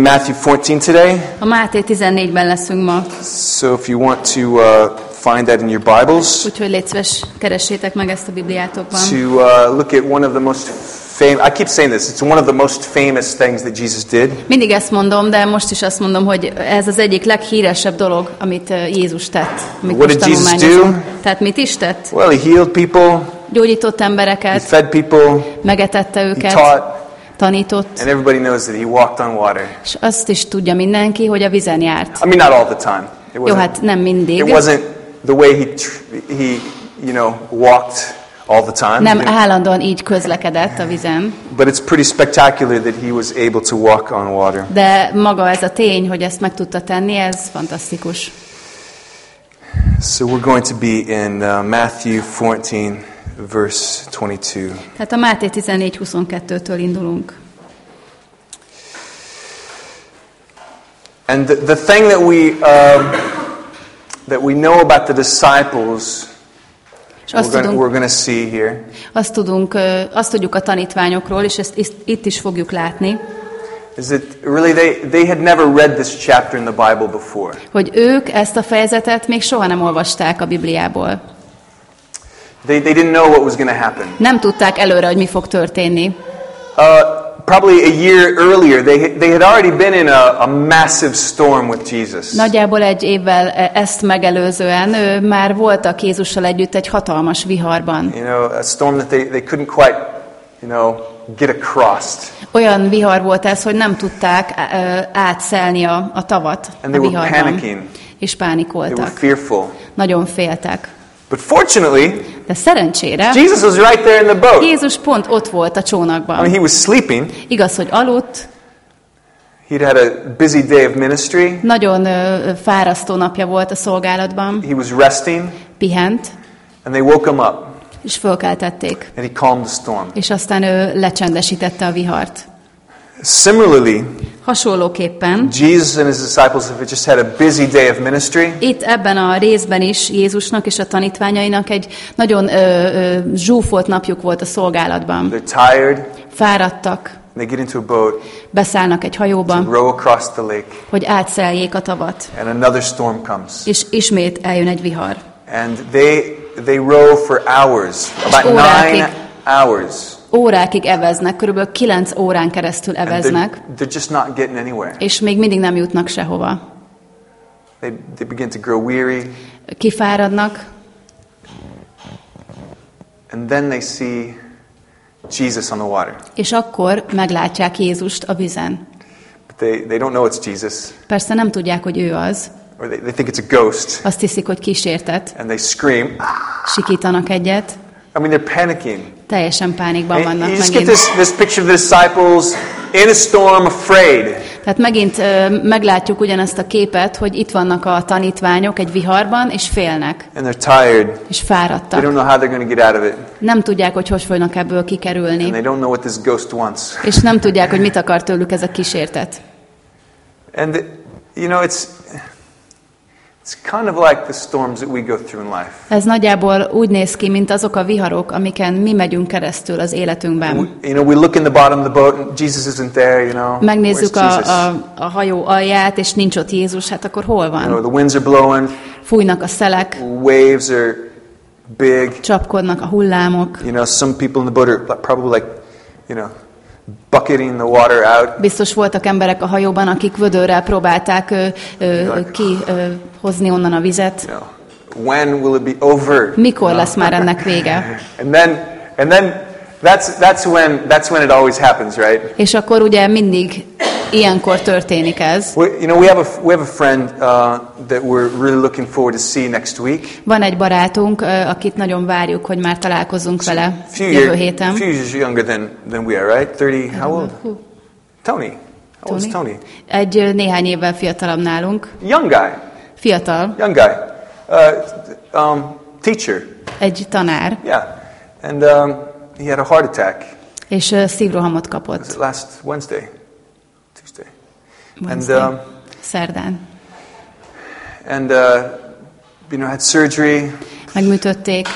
in Matthew 14 today. A Máté 14-ben leszünk ma, So if you want to uh, find that in your Bibles, úgyhogy légy szíves, keressétek meg ezt a Bibliátokban. to uh, look at one of the most famous, I keep saying this, it's one of the most famous things that Jesus did. Mindig ezt mondom, de most is azt mondom, hogy ez az egyik leghíresebb dolog, amit uh, Jézus tett. Amit What did Jesus do? Tehát mit is tett? Well, he healed people, Gyógyított he embereket, fed people, megetette he őket, taught, tanított, and everybody knows that he walked on water. és azt is tudja mindenki, hogy a vizen járt. I mean, not all the time. It Jó, hát nem mindig. it wasn't the way he, he, you know, walked all the time. Nem állandóan így közlekedett a vizen, But it's pretty spectacular that he was able to walk on water. de maga ez a tény, hogy ezt meg tudta tenni, ez fantasztikus. So we're going to be in uh, Matthew 14, verse 22. Tehát a Máté 14.22-től indulunk. And the, the thing that we, um, that we know about the disciples, És we're azt going tudunk, we're going to see here, azt, tudunk, azt tudjuk a tanítványokról, és ezt itt is fogjuk látni, is that really they, they had never read this chapter in the Bible before. hogy ők ezt a fejezetet még soha nem olvasták a Bibliából. They, they didn't know what was going to happen. Nem tudták előre, hogy mi fog történni. Uh, probably a year earlier, they, they had already been in a, a massive storm with Jesus. Nagyjából egy évvel e, ezt megelőzően ő már voltak Jézussal együtt egy hatalmas viharban. You know, a storm that they, they couldn't quite, you know, get across. Olyan vihar volt ez, hogy nem tudták ö, átszelni a, a tavat And a they were viharban. panicking. És They were pánikoltak. fearful. Nagyon féltek. But fortunately, De szerencsére Jesus was right there in the boat. Jézus pont ott volt a I mean, csónakban. he was sleeping. Igaz, hogy aludt, He'd had a busy day of ministry. nagyon ö, fárasztó napja volt a szolgálatban, He was resting, pihent, and they woke him up, és fölkeltették. and he calmed the storm. És aztán ő lecsendesítette a vihart. Similarly, Hasonlóképpen Jesus and his disciples have just had a busy day of ministry. Itt ebben a részben is Jézusnak és a tanítványainak egy nagyon ö, ö, zsúfolt napjuk volt a szolgálatban. They're tired. Fáradtak, They get into a boat, beszállnak egy hajóba, row across the lake, hogy átszeljék a tavat, and another storm comes. és ismét eljön egy vihar. And they they row for hours, about nine hours. Órákig eveznek, körülbelül kilenc órán keresztül eveznek, they're, just not getting anywhere. és még mindig nem jutnak sehova. They, they begin to grow weary, Kifáradnak, and then they see Jesus on the water. és akkor meglátják Jézust a vizen. But they, they don't know it's Jesus, Persze nem tudják, hogy ő az. or they, they think it's a ghost, Azt hiszik, hogy kísértet. and they scream. "Ah!" Sikítanak egyet. I mean, they're panicking. Teljesen pánikban And vannak you just get megint. this, this picture of the disciples in a storm, afraid. Tehát megint ö, meglátjuk ugyanezt a képet, hogy itt vannak a tanítványok egy viharban, és félnek, And they're tired. és They don't fáradtak. know how they're going to get out of it. Nem tudják, hogy hogy fognak ebből And kikerülni, they don't know what this ghost wants. és nem tudják, hogy mit akar tőlük ez a kísértet. And, you know, it's, it's kind of like the storms that we go through in life. Ez nagyjából úgy néz ki, mint azok a viharok, amiken mi megyünk keresztül az We, életünkben. you know, we look in the bottom of the boat and Jesus isn't there, you know. Megnézzük a, a, a hajó alját, és nincs ott Jézus, hát akkor hol You know, van? the winds are blowing, Fújnak a szelek, waves are big. csapkodnak a hullámok. You know, some people in the boat are probably like, you know, bucketing the water out. Biztos voltak emberek a hajóban, akik vödörrel próbálták ö, ö, ki ö, hozni onnan a vizet. You know, when will it be over? Mikor lesz már ennek vége? And then, and then that's, that's, when, that's when it always happens, right? És akkor ugye mindig ilyenkor történik ez. We, you know, we have a, we have a friend uh, that we're really looking forward to see next week. Van egy barátunk, ö, akit nagyon várjuk, hogy már találkozunk vele Few, jövő year, héten. few years younger than, than we are, right? 30, how old? Tony. How old is Tony? Egy ö, néhány évvel fiatalabb nálunk. Young guy. Fiatal, Young guy. Uh, um, teacher. egy tanár, Yeah. And um, he had a heart attack. és ö, szívrohamot kapott last Wednesday? Tuesday. Wednesday, And, um, szerdán. and uh, you know, had surgery. Megműtötték.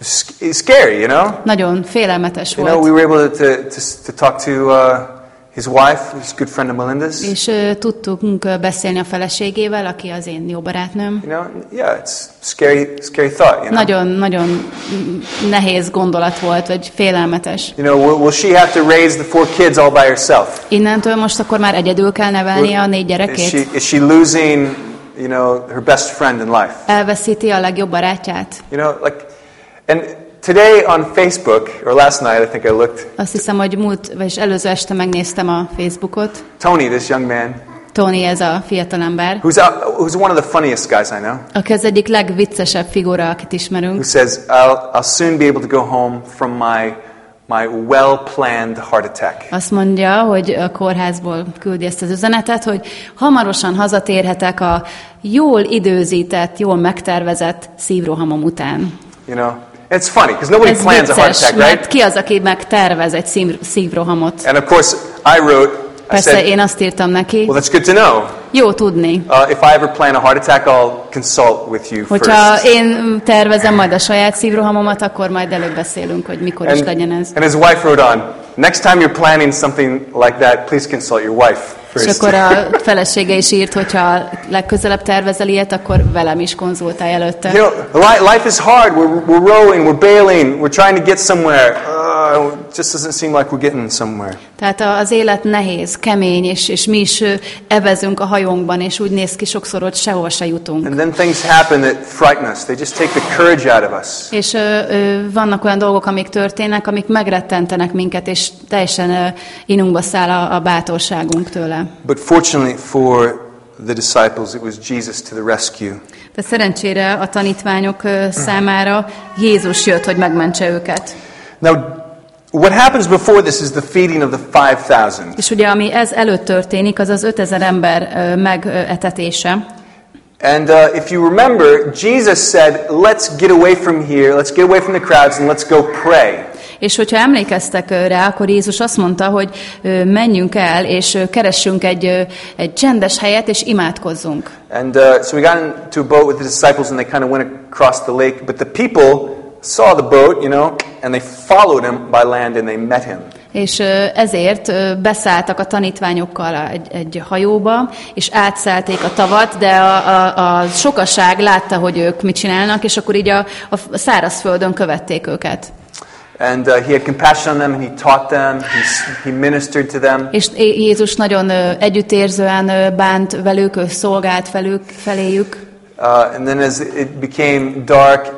It's scary, you know? Nagyon félelmetes You know, volt. we were able to, to, to talk to uh, his wife, a good friend of Melinda's. És ö, tudtunk beszélni a feleségével, aki az én jó barátnőm. You know, yeah, it's scary, scary thought. You know, Nagyon, nagyon nehéz gondolat volt, vagy félelmetes. you know, will, will she have to raise the four kids all by herself? Innentől most akkor már egyedül kell nevelnie a négy Is she, gyerekét? is she losing, you know, her best friend in life? Elveszíti a legjobb barátját? You know, like, and today on Facebook or last night, I think I looked. Azt hiszem, hogy múlt, vagyis előző este megnéztem a Facebookot. Tony, this young man, Tony ez a fiatalember, who's out, who's one of the funniest guys I know, aki az egyik legviccesebb figura, akit who ismerünk. says, "I'll, I'll soon be able to go home from my my well-planned heart attack." Azt mondja, hogy a kórházból küldi ezt az üzenetet, hogy hamarosan hazatérhetek a jól időzített, jól megtervezett szívrohamom után. You know, it's funny because nobody Ez plans a heart vicces, attack, right? ki az, aki megtervez egy szív, szívrohamot? And of course, I wrote. Persze said, én azt írtam neki, "Well, that's good to know. jó tudni, Uh, if I ever plan a heart attack, I'll consult with you hogyha first." én tervezem majd a saját szívrohamomat, akkor majd előbb beszélünk, hogy mikor is And, legyen ez. and his wife wrote on, next time you're planning something like that, please consult your wife És first. akkor a felesége is írt, hogyha legközelebb tervezel ilyet, akkor velem is konzultálj előtte. You know, li- life is hard. We're, we're rowing, we're bailing, we're trying to get somewhere. It just doesn't seem like we're getting somewhere. Tehát az élet nehéz, kemény, és, és mi is evezünk a hajónkban, és úgy néz ki sokszor, hogy sehova se jutunk. And then things happen that frighten us. They just take the courage out of us. És ö, ö, vannak olyan dolgok, amik történnek, amik megrettentenek minket, és teljesen ö, inunkba száll a, a bátorságunk tőle. But fortunately for the disciples, it was Jesus to the rescue. De szerencsére a tanítványok számára Jézus jött, hogy megmentse őket. Now, what happens before this is the feeding of the 5,000. És ugye ami ez előtt történik, az az 5000 ember ö, megetetése. And uh, if you remember, Jesus said, Let's get away from here, let's get away from the crowds, and let's go pray. És hogyha emlékeztek rá, akkor Jézus azt mondta, hogy menjünk el, és keressünk egy, egy csendes helyet, és imádkozzunk. And uh, so we got into a boat with the disciples, and they kind of went across the lake. But the people saw the boat, you know, and they followed him by land, and they met him. És ezért beszálltak a tanítványokkal egy, egy hajóba, és átszállték a tavat, de a, a, a sokaság látta, hogy ők mit csinálnak, és akkor így a, a szárazföldön követték őket. And uh, he had compassion on them, and he taught them, he, he ministered to them. ÉsÉ- Jézus nagyon együttérzően bánt velük, szolgált felük, feléjük, Uh, and then as it became dark,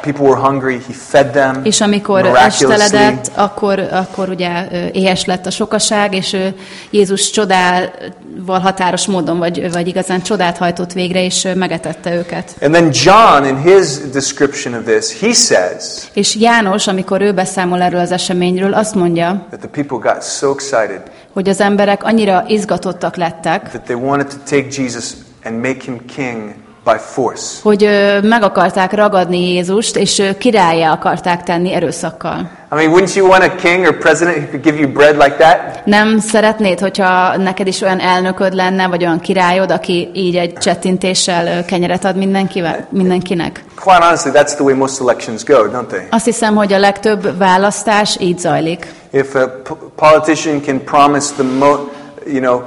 people were hungry, he fed them és amikor esteledett, akkor, akkor ugye éhes lett a sokaság, és ö, Jézus csodával határos módon, vagy, vagy igazán csodát hajtott végre, és megetette őket. And then John, in his description of this, he says És János, amikor ő beszámol erről az eseményről, azt mondja, that the people got so excited hogy az emberek annyira izgatottak lettek, that they wanted to take Jesus and make him king by force. hogy ö, meg akarták ragadni Jézust, és ö, királyá akarták tenni erőszakkal. I mean, wouldn't you want a king or president who could give you bread like that? Nem szeretnéd, hogyha neked is olyan elnököd lenne, vagy olyan királyod, aki így egy csettintéssel kenyeret ad mindenkivel, mindenkinek? Quite honestly, that's the way most elections go, don't they? Azt hiszem, hogy a legtöbb választás így zajlik. If a politician can promise the mo, you know,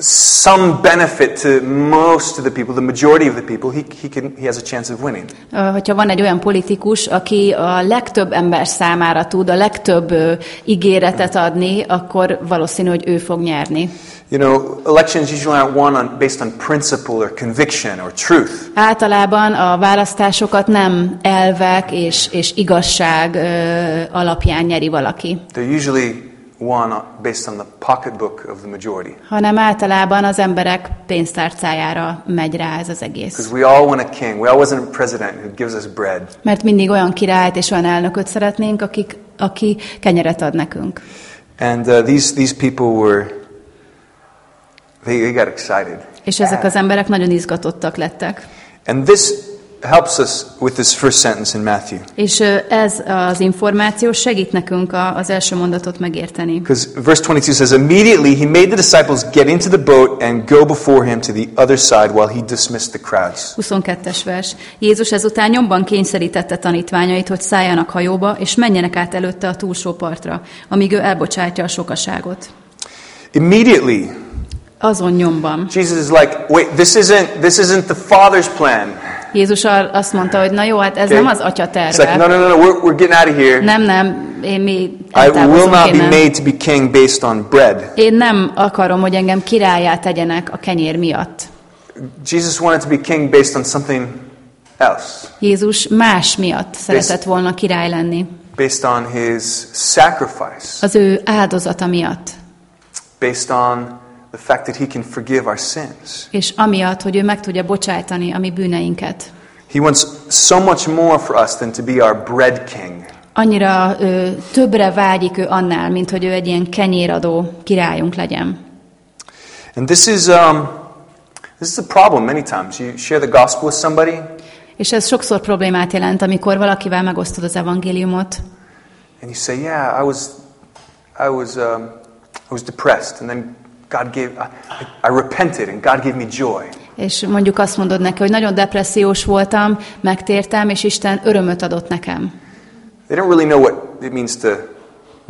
some benefit to most of the people, the majority of the people, he, he, can, he has a chance of winning. Hogyha van egy olyan politikus, aki a legtöbb ember számára tud a legtöbb ö, ígéretet adni, akkor valószínű, hogy ő fog nyerni. You know, elections usually aren't won on, based on principle or conviction or truth. Általában a választásokat nem elvek és, és igazság ö, alapján nyeri valaki, They're usually won on- based on the pocketbook of the majority. hanem általában az emberek pénztárcájára megy rá ez az egész. Because we all want a king. We all want a president who gives us bread. Mert mindig olyan királyt és olyan elnököt szeretnénk, akik, aki kenyeret ad nekünk. And uh, these, these people were, they, they got excited. És ezek az emberek nagyon izgatottak lettek. And this helps us with this first sentence in Matthew. És ez az információ segít nekünk az első mondatot megérteni. Because verse 22 says, Immediately he made the disciples get into the boat and go before him to the other side while he dismissed the crowds. 22-es vers. Jézus ezután nyomban kényszerítette tanítványait, hogy szálljanak hajóba, és menjenek át előtte a túlsó partra, amíg ő elbocsátja a sokaságot. Immediately, Azon nyomban. Jesus is like, wait, this isn't, this isn't the Father's plan. Jézus azt mondta, hogy na jó, hát ez Okay? nem az atya It's like, no, terve. no, no, no, we're, we're getting out of here. Nem, nem, én mi I will not be made to be king based on bread. Én nem akarom, hogy engem királyá tegyenek a kenyér miatt. Jesus wanted to be king based on something else, Jézus más miatt szeretett volna király lenni. based on his sacrifice, Az ő áldozata miatt. based on the fact that he can forgive our sins. És amiatt, hogy ő meg tudja bocsájtani a mi bűneinket. He wants so much more for us than to be our bread king. Annyira ö, többre vágyik ő annál, mint hogy ő egy ilyen kenyéradó királyunk legyen. And this is, um, this is a problem many times. You share the gospel with somebody, És ez sokszor problémát jelent, amikor valakivel megosztod az evangéliumot, and you say, "Yeah, I was, I was, um, I was depressed, and then God gave, I, I repented, and God gave me joy." és mondjuk azt mondod neki, hogy nagyon depressziós voltam, megtértem, és Isten örömöt adott nekem. They don't really know what it means to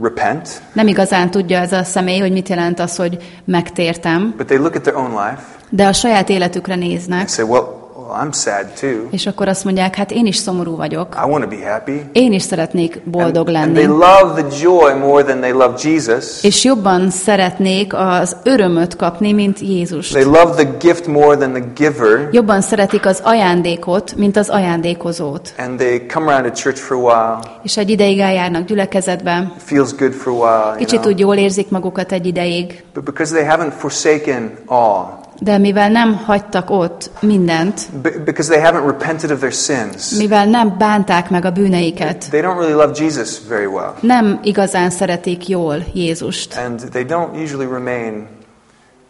repent, Nem igazán tudja ez a személy, hogy mit jelent az, hogy megtértem, but they look at their own life de a saját életükre and néznek, say, "Well, well I'm sad too. és akkor azt mondják, hát én is szomorú vagyok, I want to be happy." én is szeretnék boldog And, and they lenni, love the joy more than they love Jesus. és jobban szeretnék az örömöt kapni, mint Jézust. They love the gift more than the giver. Jobban szeretik az ajándékot, mint az ajándékozót. And they come around to church for a while. És egy ideig eljárnak gyülekezetbe, feels good for a while. You kicsit know? úgy jól érzik magukat egy ideig, But because they haven't forsaken all, de mivel nem hagytak ott mindent, be- because they haven't repented of their sins, mivel nem bánták meg a bűneiket, they don't really love Jesus very well. nem igazán szeretik jól Jézust, And they don't usually remain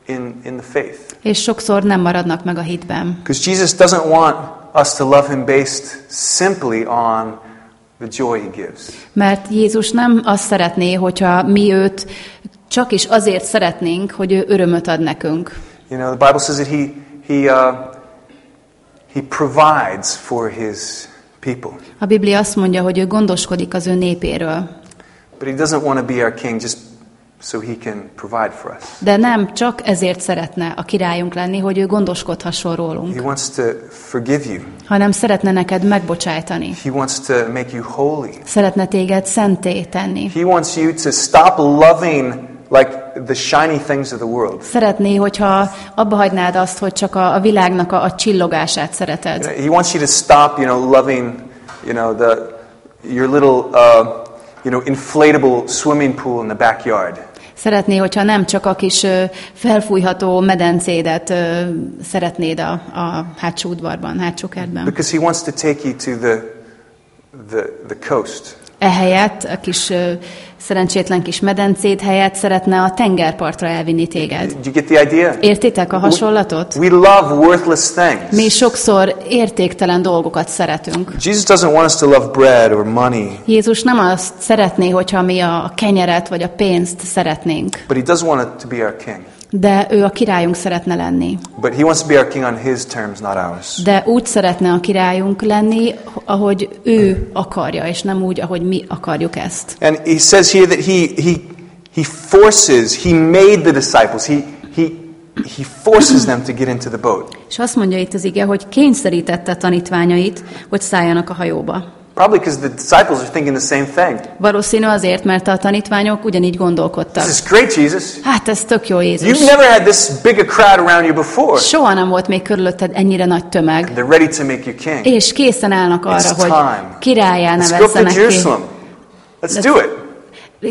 in, in the faith. és sokszor nem maradnak meg a hitben. Because Jesus doesn't want us to love him based simply on the joy he gives. Mert Jézus nem azt szeretné, hogyha mi őt csak is azért szeretnénk, hogy ő örömöt ad nekünk. You know, the Bible says that he, he, uh, he provides for his people. A Biblia azt mondja, hogy ő gondoskodik az ő népéről, But he doesn't want to be our king just so he can provide for us. de nem csak ezért szeretne a királyunk lenni, hogy ő gondoskodhasson rólunk, He wants to forgive you. hanem szeretne neked megbocsájtani. He wants to make you holy. Szeretne téged szenté tenni. He wants you to stop loving like the shiny things of the world. Szeretné, hogyha abba hagynád azt, hogy csak a, a világnak a, a csillogását szereted. He wants you to stop, you know, loving, you know, the your little, uh, you know, inflatable swimming pool in the backyard. Szeretné, hogyha nem csak a kis felfújható medencédet szeretnéd a, a hátsó udvarban, hátsó kertben. Because he wants to take you to the, the, the coast. Ehelyett, a kis szerencsétlen kis medencéd helyett szeretne a tengerpartra elvinni téged. Do you get the idea? Értitek a hasonlatot? We love worthless Mi things. sokszor értéktelen dolgokat szeretünk. Jesus doesn't want us to love bread or money, Jézus nem azt szeretné, hogyha mi a kenyeret vagy a pénzt szeretnénk, but he does want it to be our king. De ő a királyunk szeretne lenni. But he wants to be our king on his terms, not ours. De úgy szeretne a királyunk lenni, ahogy ő akarja, és nem úgy, ahogy mi akarjuk ezt. And he says here that he, he, he forces, he made the disciples, he, he, he forces them to get into the boat. És azt mondja itt az ige, hogy kényszerítette tanítványait, hogy szálljanak a hajóba. Probably because the disciples are thinking the same thing. Valószínű azért, mert a tanítványok ugyanígy gondolkodtak. This is great, Jesus. Hát ez tök jó Jézus. You've never had this big a crowd around you before. Soha nem volt még körülötted ennyire nagy tömeg. They're ready to make you king. És készen állnak arra, It's hogy time. királyá Let's go to nevezzenek ki. Jerusalem. Let's do it.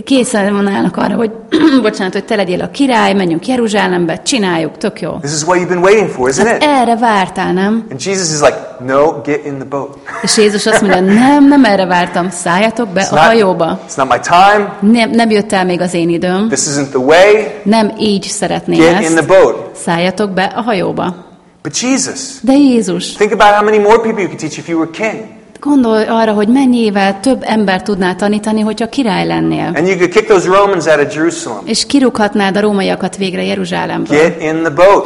Készen állnak arra, hogy bocsánat, hogy te legyél a király, menjünk Jeruzsálembe, csináljuk, tök jó. This is what you've been waiting for, isn't it? Erre vártál, nem? And Jesus is like, no, get in the boat. És Jézus azt mondja, nem, nem erre vártam, szálljatok be It's a not, hajóba. it's not my time. Nem, nem jött el még az én időm, This isn't the way. nem így szeretném Get in the ezt. boat. Szálljatok be a hajóba. But Jesus, De Jézus, think about how many more people you could teach if you were king. Gondolj arra, hogy mennyivel több ember tudnál tanítani, hogyha király lennél. And you could kick those Romans out of Jerusalem. És kirúghatnád a rómaiakat végre Jeruzsálemből. Get in the boat.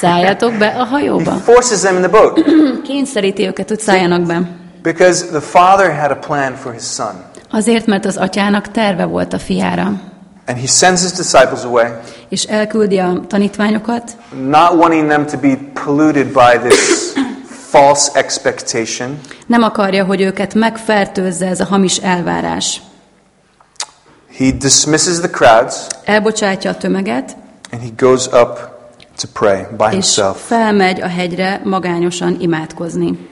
Szálljatok be a He hajóba. forces them in the boat Kényszeríti őket, hogy szálljanak be. because the father had a plan for his son. Azért, mert az atyának terve volt a fiára. And he sends his disciples away, és elküldi a tanítványokat, not wanting them to be polluted by this false expectation. Nem akarja, hogy őket megfertőzze ez a hamis elvárás. He dismisses the crowds Elbocsátja a tömeget, and he goes up to pray by és himself. felmegy a hegyre magányosan imádkozni.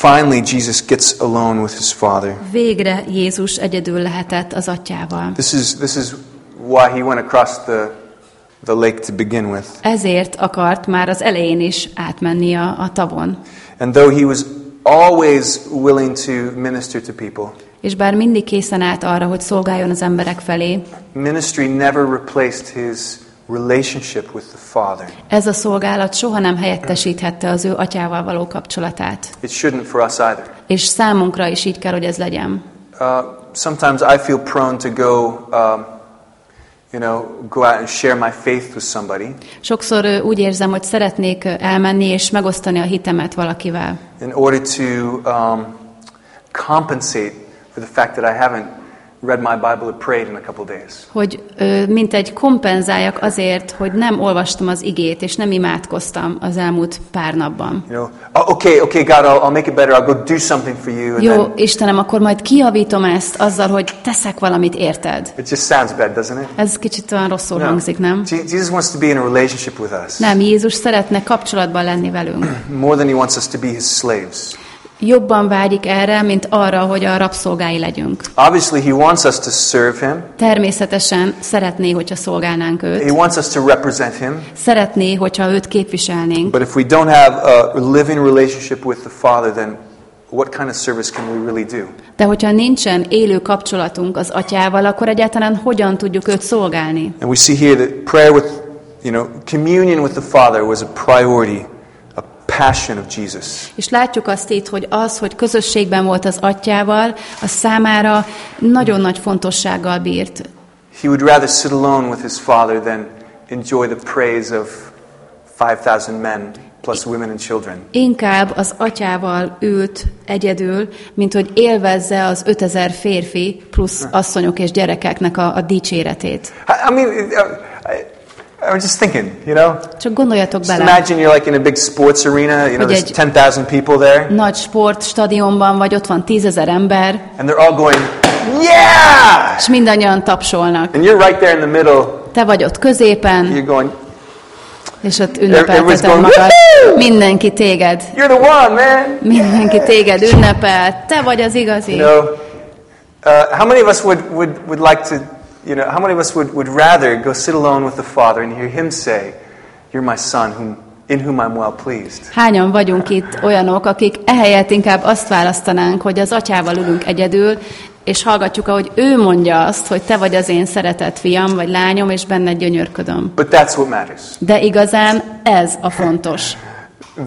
Finally, Jesus gets alone with his Father. Végre Jézus egyedül lehetett az atyával. This is, this is why he went across the, the lake to begin with. Ezért akart már az elején is átmenni a, a tavon. And though he was always willing to minister to people, És bár mindig készen állt arra, hogy szolgáljon az emberek felé, ministry never replaced his relationship with the Father. ez a szolgálat soha nem helyettesíthette az ő atyával való kapcsolatát. It shouldn't for us either. És számunkra is így kell, hogy ez legyen. Uh, sometimes I feel prone to go, um, you know, go out and share my faith with somebody Sokszor úgy érzem, hogy szeretnék elmenni és megosztani a hitemet valakivel. in order to um, compensate for the fact that I haven't read my Bible or prayed in a couple days. Hogy mint egy kompenzáljak azért, hogy nem olvastam az igét, és nem imádkoztam az elmúlt pár napban. You know, oh, okay, okay, God, I'll, I'll make it better. I'll go do something for you. And Jó, then Istenem, akkor majd kiavítom ezt azzal, hogy teszek valamit, érted? it just sounds bad, doesn't it? Ez kicsit olyan rosszul No. hangzik, nem? Je- Jesus wants to be in a relationship with us Nem, Jézus szeretne kapcsolatban lenni velünk. more than he wants us to be his slaves. Jobban vágyik erre, mint arra, hogy a rabszolgái legyünk. Obviously, he wants us to serve him. Természetesen szeretné, hogyha szolgálnánk He őt. wants us to represent him. Szeretné, hogyha őt képviselnénk. But if we don't have a living relationship with the Father, then what kind of service can we really do? De hogyha nincsen élő kapcsolatunk az atyával, akkor egyáltalán hogyan tudjuk őt szolgálni? And we see here that prayer with, you know, communion with the Father was a priority, passion of Jesus. És látjuk azt itt, hogy az, hogy közösségben volt az atyával, a számára nagyon nagy fontossággal bírt. He would rather sit alone with his Father than enjoy the praise of 5,000 men plus women and children. Inkább az atyával ült egyedül, mint hogy élvezze az 5000 férfi plusz asszonyok és gyerekeknek a, a dicséretét. I, mean, uh, I, was just thinking, you know, Csak gondoljatok just bele, imagine you're like in a big sports arena, you know, there's egy- 10,000 people there, nagy sportstadionban vagy, ott van tízezer ember, and they're all going, yeah! és mindannyian tapsolnak. And you're right there in the middle, Te vagy ott középen, you're going, és ott ünnepelteted magad. "Woohoo!" Mindenki téged, you're the one, man! mindenki téged ünnepel. Te vagy az igazi. You know, uh, how many of us would, would, would like to, you know, how many of us would, would rather go sit alone with the Father and hear Him say, You're my Son, whom, in whom I'm well pleased? Hányan vagyunk itt olyanok, akik ehelyett inkább azt választanánk, hogy az atyával ülünk egyedül, és hallgatjuk, ahogy ő mondja azt, hogy te vagy az én szeretett fiam vagy lányom, és benned gyönyörködöm. But that's what matters. De igazán ez a fontos.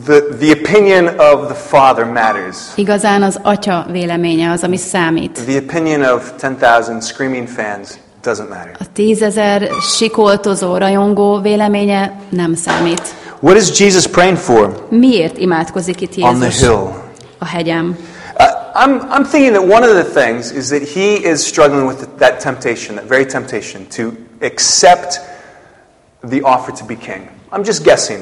The, the opinion of the Father matters. Igazán az atya véleménye az, ami számít. The opinion of 10,000 screaming fans doesn't matter. A tízezer sikoltozó, rajongó véleménye nem számít. What is Jesus praying for Miért imádkozik itt on the hill? a hegyem? Uh, I'm, I'm thinking that one of the things is that he is struggling with that temptation, that very temptation, to accept the offer to be king. I'm just guessing.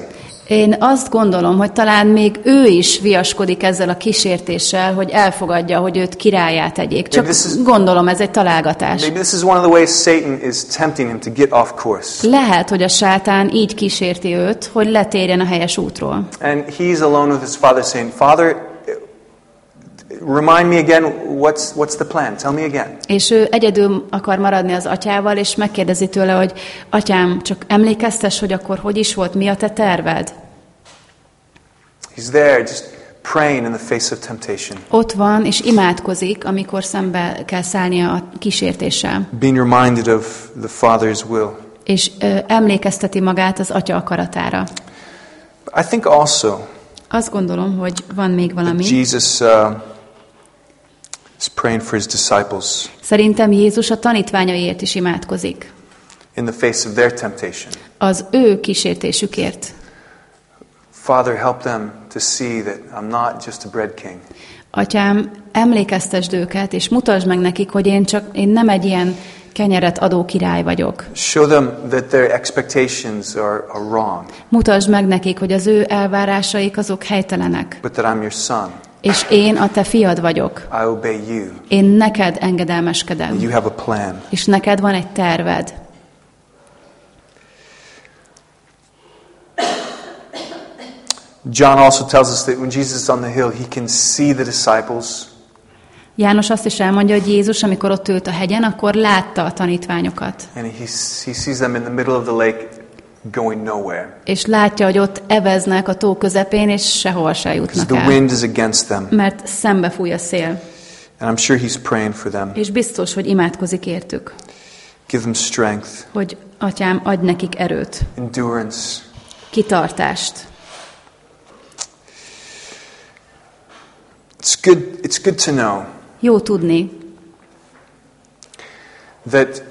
Én azt gondolom, hogy talán még ő is viaskodik ezzel a kísértéssel, hogy elfogadja, hogy őt királyát tegyék. Csak is- gondolom, ez egy találgatás. Lehet, hogy a sátán így kísérti őt, hogy letérjen a helyes útról. And he's alone with his father saying, Father, remind me again, what's, what's the plan? Tell me again. És ő egyedül akar maradni az atyával, és megkérdezi tőle, hogy atyám, csak emlékeztes, hogy akkor hogy is volt, mi a te terved? He's there just praying in the face of temptation, Ott van, és imádkozik, amikor szembe kell szállnia a kísértéssel. being reminded of the Father's will. És ö, emlékezteti magát az atya akaratára. I think also Azt gondolom, hogy van még valami. Jesus uh, is praying for his disciples Szerintem Jézus a tanítványaiért is imádkozik. in the face of their temptation. Az ő kísértésükért. Father, help them to see that I'm not just a bread king. Atyám, emlékeztesd őket, és mutasd meg nekik, hogy én csak én nem egy ilyen kenyeret adó király vagyok. Show them that their expectations are, are wrong, Mutasd meg nekik, hogy az ő elvárásaik azok helytelenek. but that I'm your son. És én a te fiad vagyok. I obey you. Én neked engedelmeskedem. You have a plan. És neked van egy terved. John also tells us that when Jesus is on the hill, he can see the disciples János azt is elmondja, hogy Jézus, amikor ott ült a hegyen, akkor látta a tanítványokat. and he, he sees them in the middle of the lake going nowhere És látja, hogy ott eveznek a tó közepén, és sehol se jutnak the el. wind is against them. Mert szembe fúj a szél. And I'm sure he's praying for them. És biztos, hogy imádkozik értük. Give them strength, Hogy atyám, adj nekik erőt, endurance. kitartást. It's good, it's good to know Jó tudni, that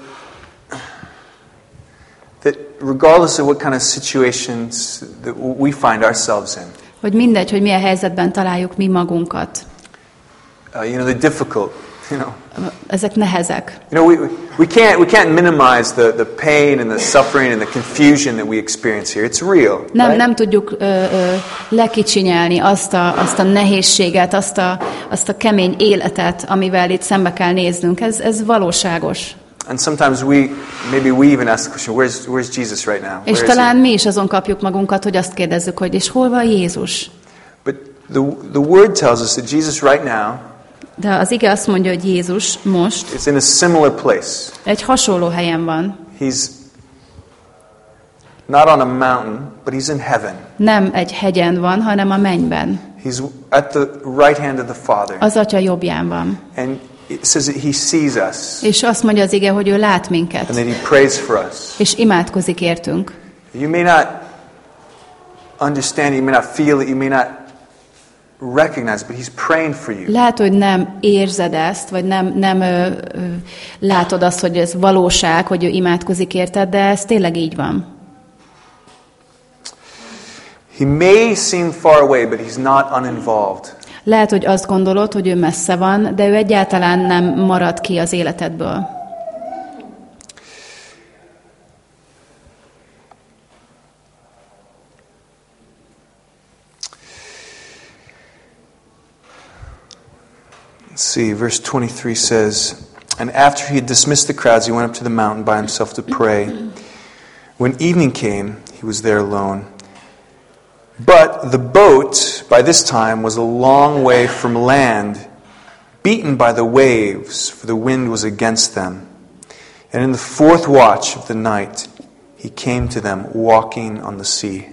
regardless of what kind of situations that we find ourselves in, hogy mindegy, hogy milyen helyzetben találjuk mi magunkat. uh, you know, the difficult, you know, Ezek nehezek. you know, we, we can't we can't minimize the, the pain and the suffering and the confusion that we experience here. It's real. Nem, right? nem tudjuk ö, ö, lekicsinyelni azt a, azt a nehézséget, azt a, azt a kemény életet, amivel itt szembe kell néznünk. Ez, ez valóságos. And sometimes we maybe we even ask the question, where's where's Jesus right now? És Where is talán mi is azon kapjuk magunkat, hogy azt kérdezzük, hogy és hol van Jézus? But the the word tells us that Jesus right now De az ige azt mondja, hogy Jézus most is in a similar place. egy hasonló helyen van. He's not on a mountain, but he's in heaven. Nem egy hegyen van, hanem a mennyben. He's at the right hand of the Father. Az atya jobbján van. And it says that he sees us És azt mondja az ige, hogy ő lát and minket, that he prays for us. és imádkozik értünk. You may not understand, you may not feel it, you may not recognize, but he's praying for you. Lehet, hogy nem érzed ezt, vagy nem, nem ö, ö, látod azt, hogy ez valóság, hogy ő imádkozik érted, de ez tényleg így van. He may seem far away, but he's not uninvolved. Lehet, hogy azt gondolod, hogy ő messze van, de ő egyáltalán nem marad ki az életedből. Let's see, verse 23 says, And after he had dismissed the crowds, he went up to the mountain by himself to pray. When evening came, he was there alone. But the boat, by this time, was a long way from land, beaten by the waves, for the wind was against them. And in the fourth watch of the night, he came to them walking on the sea.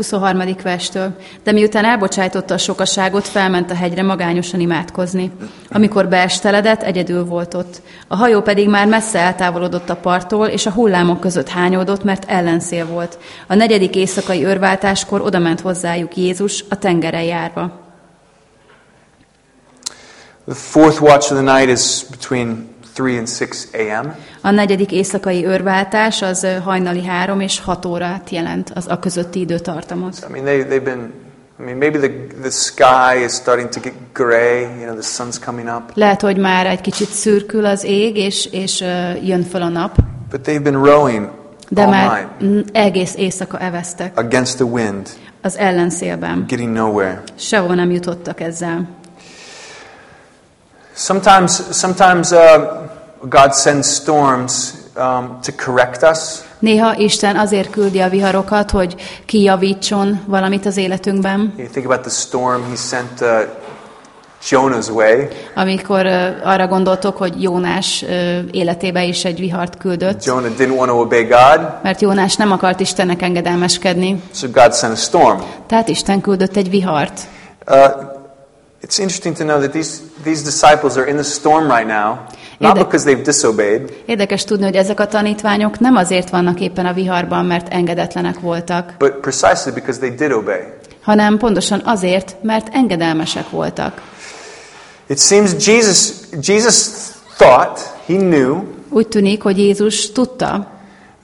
23. verstől. De miután elbocsájtotta a sokaságot, felment a hegyre magányosan imádkozni. Amikor beesteledett, egyedül volt ott. A hajó pedig már messze eltávolodott a parttól, és a hullámok között hányódott, mert ellenszél volt. A negyedik éjszakai örváltáskor odament hozzájuk Jézus, a tengeren járva. The fourth watch of the night is between 3 and 6 a.m. A negyedik éjszakai örváltás az hajnali három és hat órát jelent, az a közötti időtartamot. I mean, they, they've been, I mean, maybe the, the sky is starting to get gray, you know, the sun's coming up. Lehet, hogy már egy kicsit szürkül az ég, és, és ö, jön föl a nap, But they've been rowing de all már night egész éjszaka eveztek against the wind, az ellenszélben. getting nowhere. Sehova nem jutottak ezzel. Sometimes, sometimes uh, God sends storms um, to correct us. Néha Isten azért küldi a viharokat, hogy kijavítson valamit az életünkben. You think about the storm He sent uh, Jonah's way. Amikor ö, arra gondoltok, hogy Jónás ö, életébe is egy vihart küldött, Jonah didn't want to obey God, mert Jónás nem akart Istennek engedelmeskedni, so God sent a storm. tehát Isten küldött egy vihart. Uh, it's interesting to know that these, these disciples are in the storm right now, not because they've disobeyed, Érdekes tudni, hogy ezek a tanítványok nem azért vannak éppen a viharban, mert engedetlenek voltak, but precisely because they did obey. hanem pontosan azért, mert engedelmesek voltak. It seems Jesus, Jesus thought, he knew, Úgy tűnik, hogy Jézus tudta,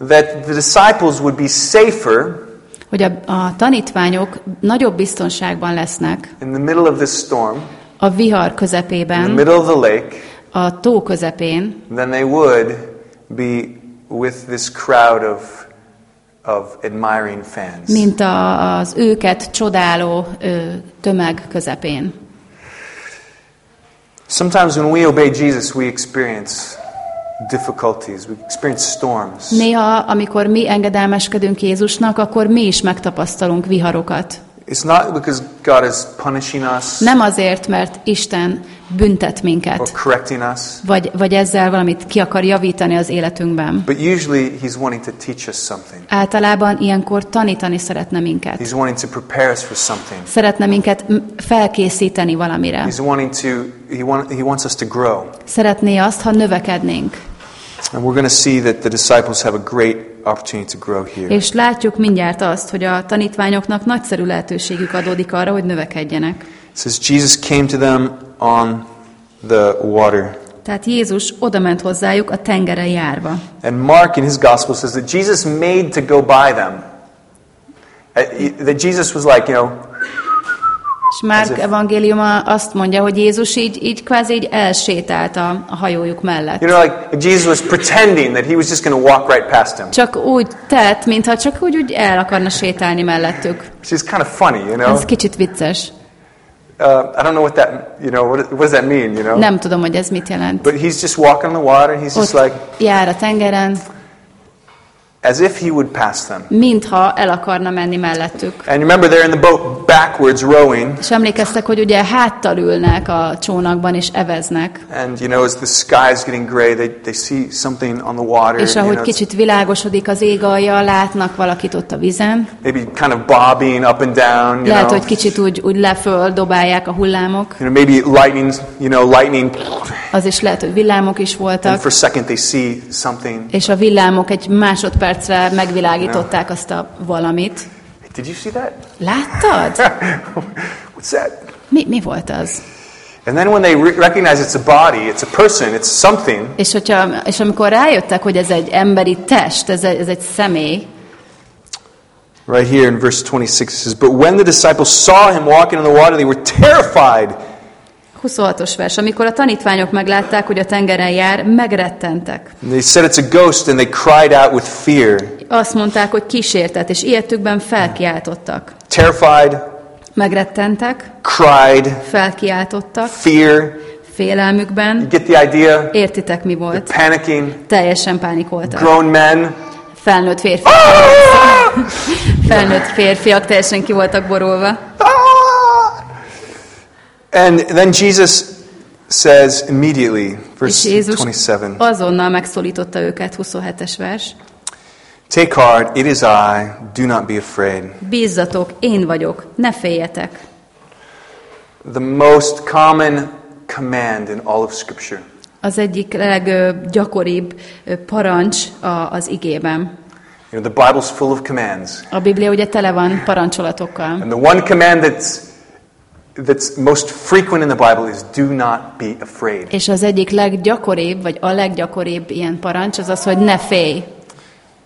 that the disciples would be safer hogy a, a tanítványok nagyobb biztonságban lesznek in the middle of this storm, a vihar in the közepében, middle of the lake, a tó közepén, than they would be with this crowd of, of admiring fans. mint a, az őket csodáló ö, tömeg közepén. Sometimes when we obey Jesus, we experience difficulties, we experience storms. Néha, amikor mi engedelmeskedünk Jézusnak, akkor mi is megtapasztalunk viharokat. It's not because God is punishing us Nem azért, mert Isten büntet or minket, correcting us, vagy, vagy ezzel valamit ki akar javítani az életünkben. but usually He's wanting to teach us something. Általában ilyenkor tanítani szeretne minket. He's wanting to prepare us for something. Szeretne minket felkészíteni valamire. He's wanting to, he, want, he wants us to grow. Szeretné azt, ha növekednénk. And we're going to see that the disciples have a great opportunity to grow here. És látjuk mindjárt azt, hogy a tanítványoknak nagyszerű lehetőségük adódik arra, hogy növekedjenek. It says, Jesus came to them on the water. Tehát Jézus odament hozzájuk a tengeren járva. And Mark in his gospel says that Jesus made to go by them. Uh, That Jesus was like, you know, És Márk evangéliuma azt mondja, hogy Jézus így, így kvázi így elsétált a, a hajójuk mellett. you know, like Jesus was pretending that he was just going to walk right past him. Csak úgy tett, mintha csak úgy, úgy el akarna sétálni mellettük. Is kind of funny, you know. Ez kicsit vicces. Uh, I don't know what that, you know, what, what does that mean, you know? Nem tudom, hogy ez mit jelent. But he's just walking on the water. He's just Ott like, jár a tengeren, as if he would pass them. mintha el akarna menni mellettük. And remember, they're in the boat backwards rowing. És emlékeztek, hogy ugye háttal ülnek a csónakban és eveznek. And, you know, as the sky is getting gray, they, they see something on the water. És you ahogy know, it's kicsit világosodik az ég alja, látnak valakit ott a vizen. maybe kind of bobbing up and down, you Lehet, know. hogy kicsit úgy, úgy leföl dobálják a hullámok. You know, maybe lightning, you know, lightning. Az is lehet, hogy villámok is And voltak. for a second they see something. És a villámok egy másodpercre megvilágították azt a valamit. Did you see that? Láttad? What's that? Mi, mi volt az? And then when they re- recognize it's a body, it's a person, it's something, És, hogyha, és amikor rájöttek, hogy ez egy emberi test, ez egy, ez egy személy, right here in verse 26 it says, But when the disciples saw him walking on the water, they were terrified. 26-os vers, amikor a tanítványok meglátták, hogy a tengeren jár, megrettentek. They said it's a ghost, and they cried out with fear. Azt mondták, hogy kísértet, és ilyetükben felkiáltottak. Terrified, Megrettentek, cried, felkiáltottak, fear. You félelmükben. get the idea? Értitek, mi volt? Panicking, Teljesen pánikoltak. grown men. Felnőtt férfiak, Ah! felnőtt férfiak teljesen ki voltak borulva. Ah! And then Jesus says immediately, És verse Jézus 27, azonnal megszólította őket, 27-es vers. Take heart, it is I, do not be afraid. Bízzatok, én vagyok, ne féljetek. The most common command in all of Scripture. Az egyik leggyakoribb parancs az igében. You know, the Bible's full of commands. A Biblia ugye tele van parancsolatokkal. And the one command that's, that's most frequent in the Bible is do not be afraid. És az egyik leggyakoribb, vagy a leggyakoribb ilyen parancs az az, hogy ne félj.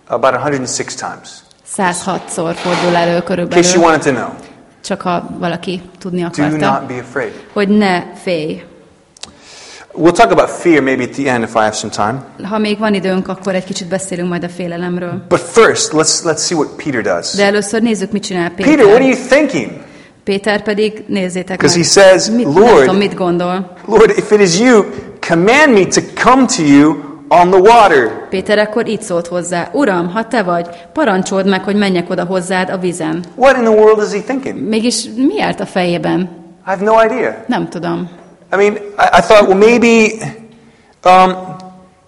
About 106 times. 106-szor fordul elő In case you körülbelül, wanted to know, csak ha valaki tudni do akarta, not be afraid. hogy ne félj. We'll talk about fear maybe at the end if I have some time. Ha még van időnk, akkor egy kicsit beszélünk majd a félelemről. But first, let's, let's see what Peter does. De először nézzük, mit csinál Peter, what are Péter. you thinking? Péter pedig, nézzétek meg, he says, mit, Lord, tudom, mit gondol. Lord, if it is you, command me to come to you on the water. Péter akkor így szólt hozzá, Uram, ha te vagy, parancsold meg, hogy menjek oda hozzád a vizen. What in the world is he thinking? Mégis mi járt a fejében? I have no idea. Nem tudom. I mean, I, I thought, well, maybe, um,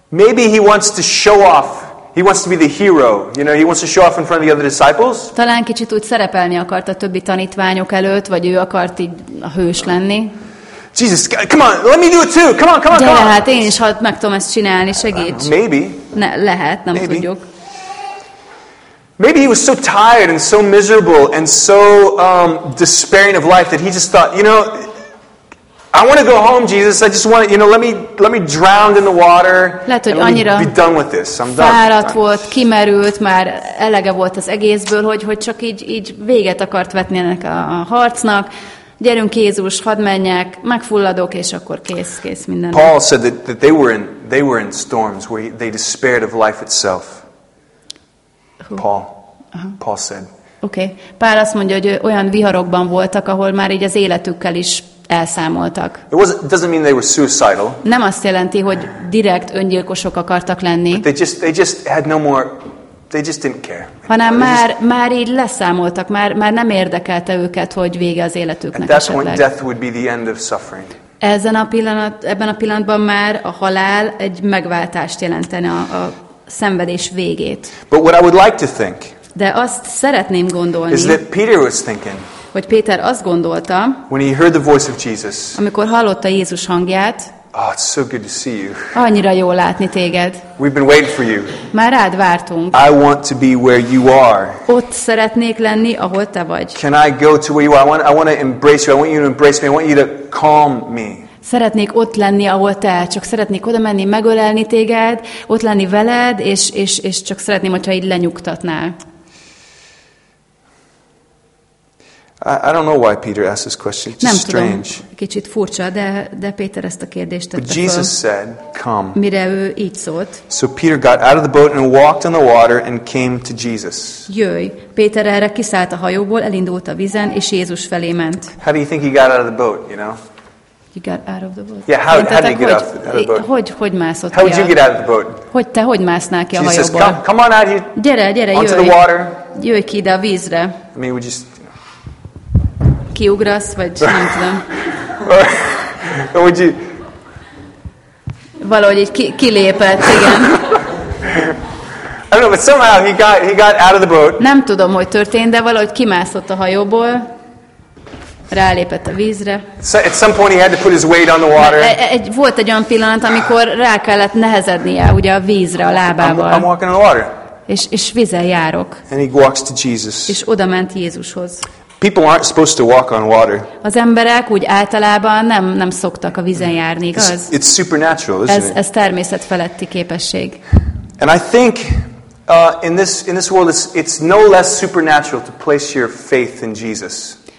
maybe he wants to show off. He wants to be the hero. You know, he wants to show off in front of the other disciples. Talán kicsit úgy szerepelni akart a többi tanítványok előtt, vagy ő akart így a hős lenni. Jesus, come on, let me do it too. Come on, come on, come on. hát én is ha meg tudom ezt csinálni, segíts. Maybe. Ne, lehet, nem Maybe. tudjuk. Maybe he was so tired and so miserable and so um, despairing of life that he just thought, you know, I want to go home, Jesus. I just want to, you know, let me let me drown in the water. Lehet, hogy annyira be done with this. I'm done. Fáradt volt, kimerült, már elege volt az egészből, hogy, hogy csak így, így véget akart vetni ennek a, a harcnak. Gyerünk Jézus, hadd menjek, megfulladok, és akkor kész, kész minden. Paul said that, that they were in they were in storms where he, they despaired of life itself. Paul. Paul said. Oké. Okay. Pál azt mondja, hogy olyan viharokban voltak, ahol már így az életükkel is elszámoltak. It wasn't, doesn't mean they were suicidal. Nem azt jelenti, hogy direkt öngyilkosok akartak lenni, They just they just had no more. They just didn't care. hanem már, már így leszámoltak, már, már nem érdekelte őket, hogy vége az at életüknek that point, death would be the end of suffering. Ezen a pillanat, ebben a pillanatban már a halál egy megváltást jelentene a, a szenvedés végét. But what I would like to think De azt szeretném gondolni, is that Peter was thinking hogy Péter azt gondolta, when he heard the voice of Jesus. amikor hallotta Jézus hangját, Oh, it's so good to see you. annyira jó látni téged. We've been waiting for you. Már rád vártunk. I want to be where you are. Ott szeretnék lenni, ahol te vagy. Can I go to where you are? I want, I want to embrace you. I want you to embrace me. I want you to calm me. Szeretnék ott lenni, ahol te, csak szeretnék oda menni, megölelni téged, ott lenni veled, és, és, és csak szeretném, hogyha így lenyugtatnál. I, I don't know why Peter asked this question. It's Nem just tudom, strange. kicsit furcsa, de, de Péter ezt a kérdést But tette Jesus fel, said, Come. mire ő így szólt. So Peter got out of the boat and walked on the water and came to Jesus. Jöjj! Péter erre kiszállt a hajóból, elindult a vízen, és Jézus felé ment. How do you think he got out of the boat, you know? You got out of the boat. Yeah, how- how did you get hogy, out of the boat? Hogy, hogy mászott How would you get out of the boat? Hogy te hogy másznál ki a Jesus says, hajóból? Come, come on out here Gyere, gyere, onto jöjj! the water. Jöjj ki ide a vízre. I mean, we just, Kiugrasz, vagy nem tudom. you, Valahogy így ki, kilépett, igen. I don't know, but somehow he got, he got out of the boat. Nem tudom, hogy történt, de valahogy kimászott a hajóból, rálépett a vízre. So at some point he had to put his weight on the water. Egy, egy, volt egy olyan pillanat, amikor rá kellett nehezednie ugye a vízre a I'm, I'm lábával, walking on the water. és, és vizen járok, And he walks to Jesus. és oda ment Jézushoz. People aren't supposed to walk on water. Az emberek úgy általában nem, nem szoktak a vízen járni, It's, igaz? it's supernatural, isn't Ez, it? ez természet feletti képesség. And I think uh, in, this, in this world, it's, it's no less supernatural to place your faith in Jesus.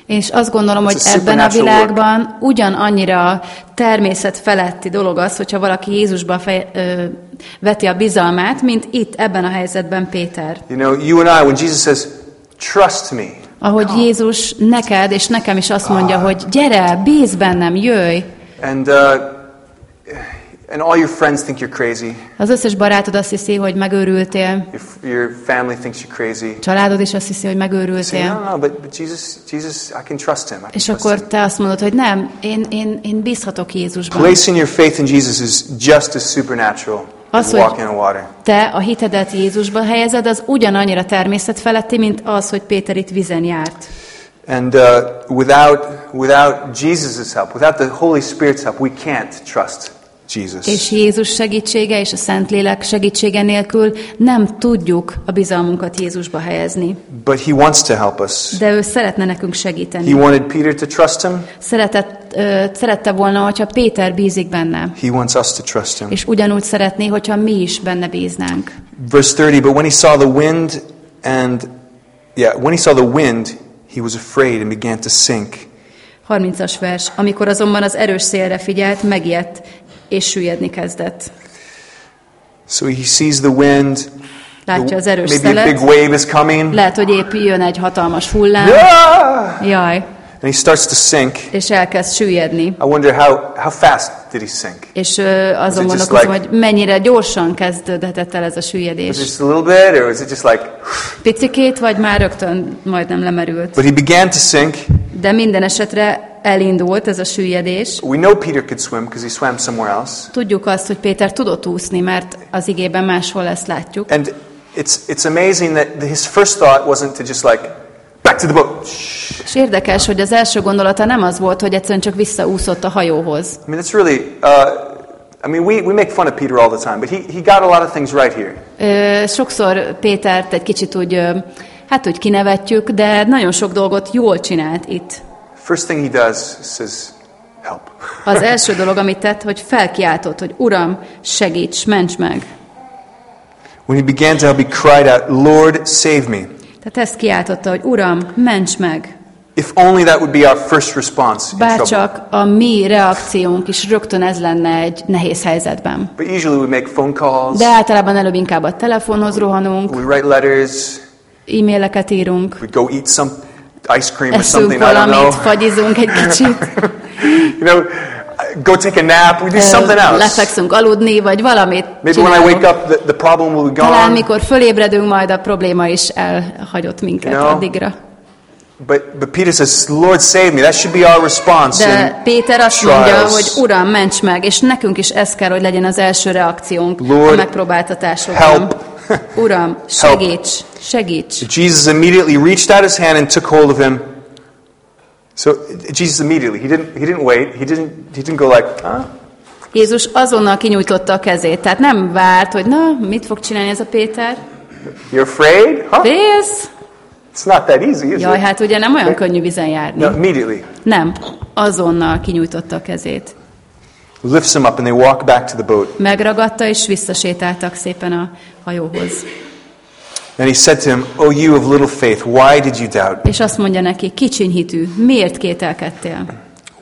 És azt gondolom, It's hogy ebben a supernatural work. világban ugyanannyira természet feletti dolog az, hogyha valaki Jézusba fej, ö, veti a bizalmát, mint itt ebben a helyzetben Péter. You know, you and I, when Jesus says, trust me, Ahogy Jézus neked és nekem is azt mondja, hogy gyere, bíz bennem, jöjj. and, uh, and all your friends think you're crazy, Az összes barátod azt hiszi, hogy megőrültél, your, your family thinks you're crazy. családod is azt hiszi, hogy Say, no, megőrültél. no, no, but, but Jesus, Jesus, I can trust him. I can És trust akkor te azt mondod, hogy nem, én, én, én bízhatok Jézusban. Placing your faith in Jesus is just as supernatural Az, hogy-. Te a hitedet Jézusba helyezed, az ugyanannyira természet feletti, mint az, hogy Péter itt vizen járt. And uh, without, without Jesus' help, without the Holy Spirit's help, we can't trust Jesus. És Jézus segítsége és a Szentlélek segítsége nélkül nem tudjuk a bizalmunkat Jézusba helyezni. But he wants to help us. De ő szeretne nekünk He segíteni. wanted Peter to trust him. Szeretett, ö, szerette volna, hogyha Péter bízik benne. He wants us to trust him. És ugyanúgy szeretné, hogyha mi is benne bíznánk. Verse 30, but when he saw the wind and, yeah, when he saw the wind, he was afraid and began to sink. 30-as vers. Amikor azonban az erős szélre figyelt, megijedt, és süllyedni kezdett. So he sees the wind. Látja az erős Maybe a big szelet. wave is coming. Lehet, hogy épp jön egy hatalmas hullám. Ah! Jaj. And he starts to sink. És elkezd süllyedni. I wonder how, how fast did he sink? És ö, azon gondolkozom, like- hogy mennyire gyorsan kezdődhetett el ez a Was süllyedés. it just a little bit, or was it just like, Picikét, vagy már rögtön majdnem lemerült. but he began to sink. De minden esetre elindult ez a süllyedés. We know Peter could swim because he swam somewhere else. Tudjuk azt, hogy Péter tudott úszni, mert az igében máshol ezt látjuk. And it's, it's amazing that his first thought wasn't to just like, back to the boat. És érdekes, hogy az első gondolata nem az volt, hogy egyszerűen csak visszaúszott a hajóhoz. I mean, it's really, uh, I mean, we, we make fun of Peter all the time, but he, he got a lot of things right here. Ö, sokszor Pétert egy kicsit úgy, hát úgy kinevetjük, de nagyon sok dolgot jól csinált itt. First thing he does says, help. Az első dolog, amit tett, hogy felkiáltott, hogy Uram, segíts, ments meg. When he began to help, he cried out, Lord, save me. Tehát ezt kiáltotta, hogy Uram, ments meg. If only that would be our first response. Bárcsak a mi reakciónk is rögtön ez lenne egy nehéz helyzetben. But usually we make phone calls, De általában előbb inkább a telefonhoz rohanunk, we write letters, e-maileket írunk, we go eat some ice cream or something, I don't know. fagyizunk egy kicsit, you know, go take a nap, we do something else. lefekszünk aludni, vagy valamit Maybe when I wake csinálunk. up, the, the problem will be Talán gone. mikor fölébredünk, majd a probléma is elhagyott minket You know? addigra. But, but Peter says, Lord, save me. That should be our response. De Péter azt mondja, trials. hogy Uram, ments meg, és nekünk is ez kell, hogy legyen az első reakciónk Lord, a megpróbáltatásokban. help. Uram, segíts, segíts. Jesus immediately reached out his hand and took hold of him. So Jesus immediately, he didn't, he didn't wait. He didn't, he didn't go like, huh? Jézus azonnal kinyújtotta a kezét, tehát nem várt, hogy na, mit fog csinálni ez a Péter? You're afraid? Huh? Félsz? It's not that easy, is Jaj, it? hát ugye nem olyan könnyű vizen járni. No, immediately. Nem, azonnal kinyújtotta a kezét. Lifts him up and they walk back to the boat. Megragadta, és visszasétáltak szépen a hajóhoz. And he said to him, Oh, you of little faith, why did you doubt? És azt mondja neki, kicsiny hitű, miért kételkedtél?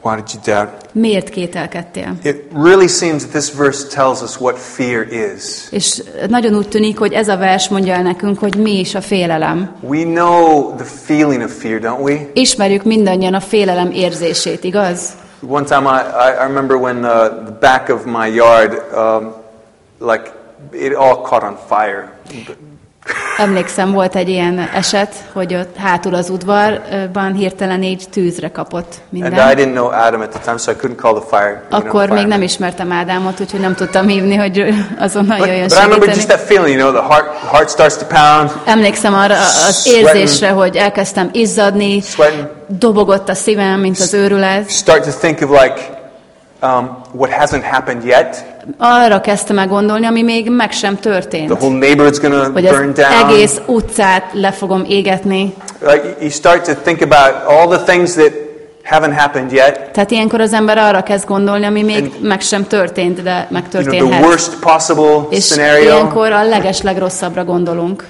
Why did you doubt? Miért kételkedtél? It really seems that this verse tells us what fear is. És nagyon úgy tűnik, hogy ez a vers mondja el nekünk, hogy mi is a félelem. We know the feeling of fear, don't we? Ismerjük mindannyian a félelem érzését, igaz? One time I, I remember when uh, the back of my yard, um, like, it all caught on fire. Emlékszem, volt egy ilyen eset, hogy ott hátul az udvarban hirtelen így tűzre kapott And I minden. didn't know Adam at the time, so I couldn't call the fire. you know, Akkor még nem ismertem Ádámot, úgyhogy nem tudtam hívni, hogy azonnal But, jöjjön but I remember just segíteni. that feeling, you know, the heart, heart starts to pound, Emlékszem arra az érzésre, hogy elkezdtem izzadni, sweating. dobogott a szívem, mint az őrület. Start to think of like um, what hasn't happened yet. Arra kezdtem el gondolni, ami még meg sem történt. The whole neighborhood's gonna Hogy burn az down. egész utcát le fogom égetni. Like, you start to think about all the things that haven't happened yet. Tehát ilyenkor az ember arra kezd gondolni, ami még meg sem történt, de You know, the megtörténhet. worst possible És scenario. ilyenkor a leges legrosszabbra gondolunk.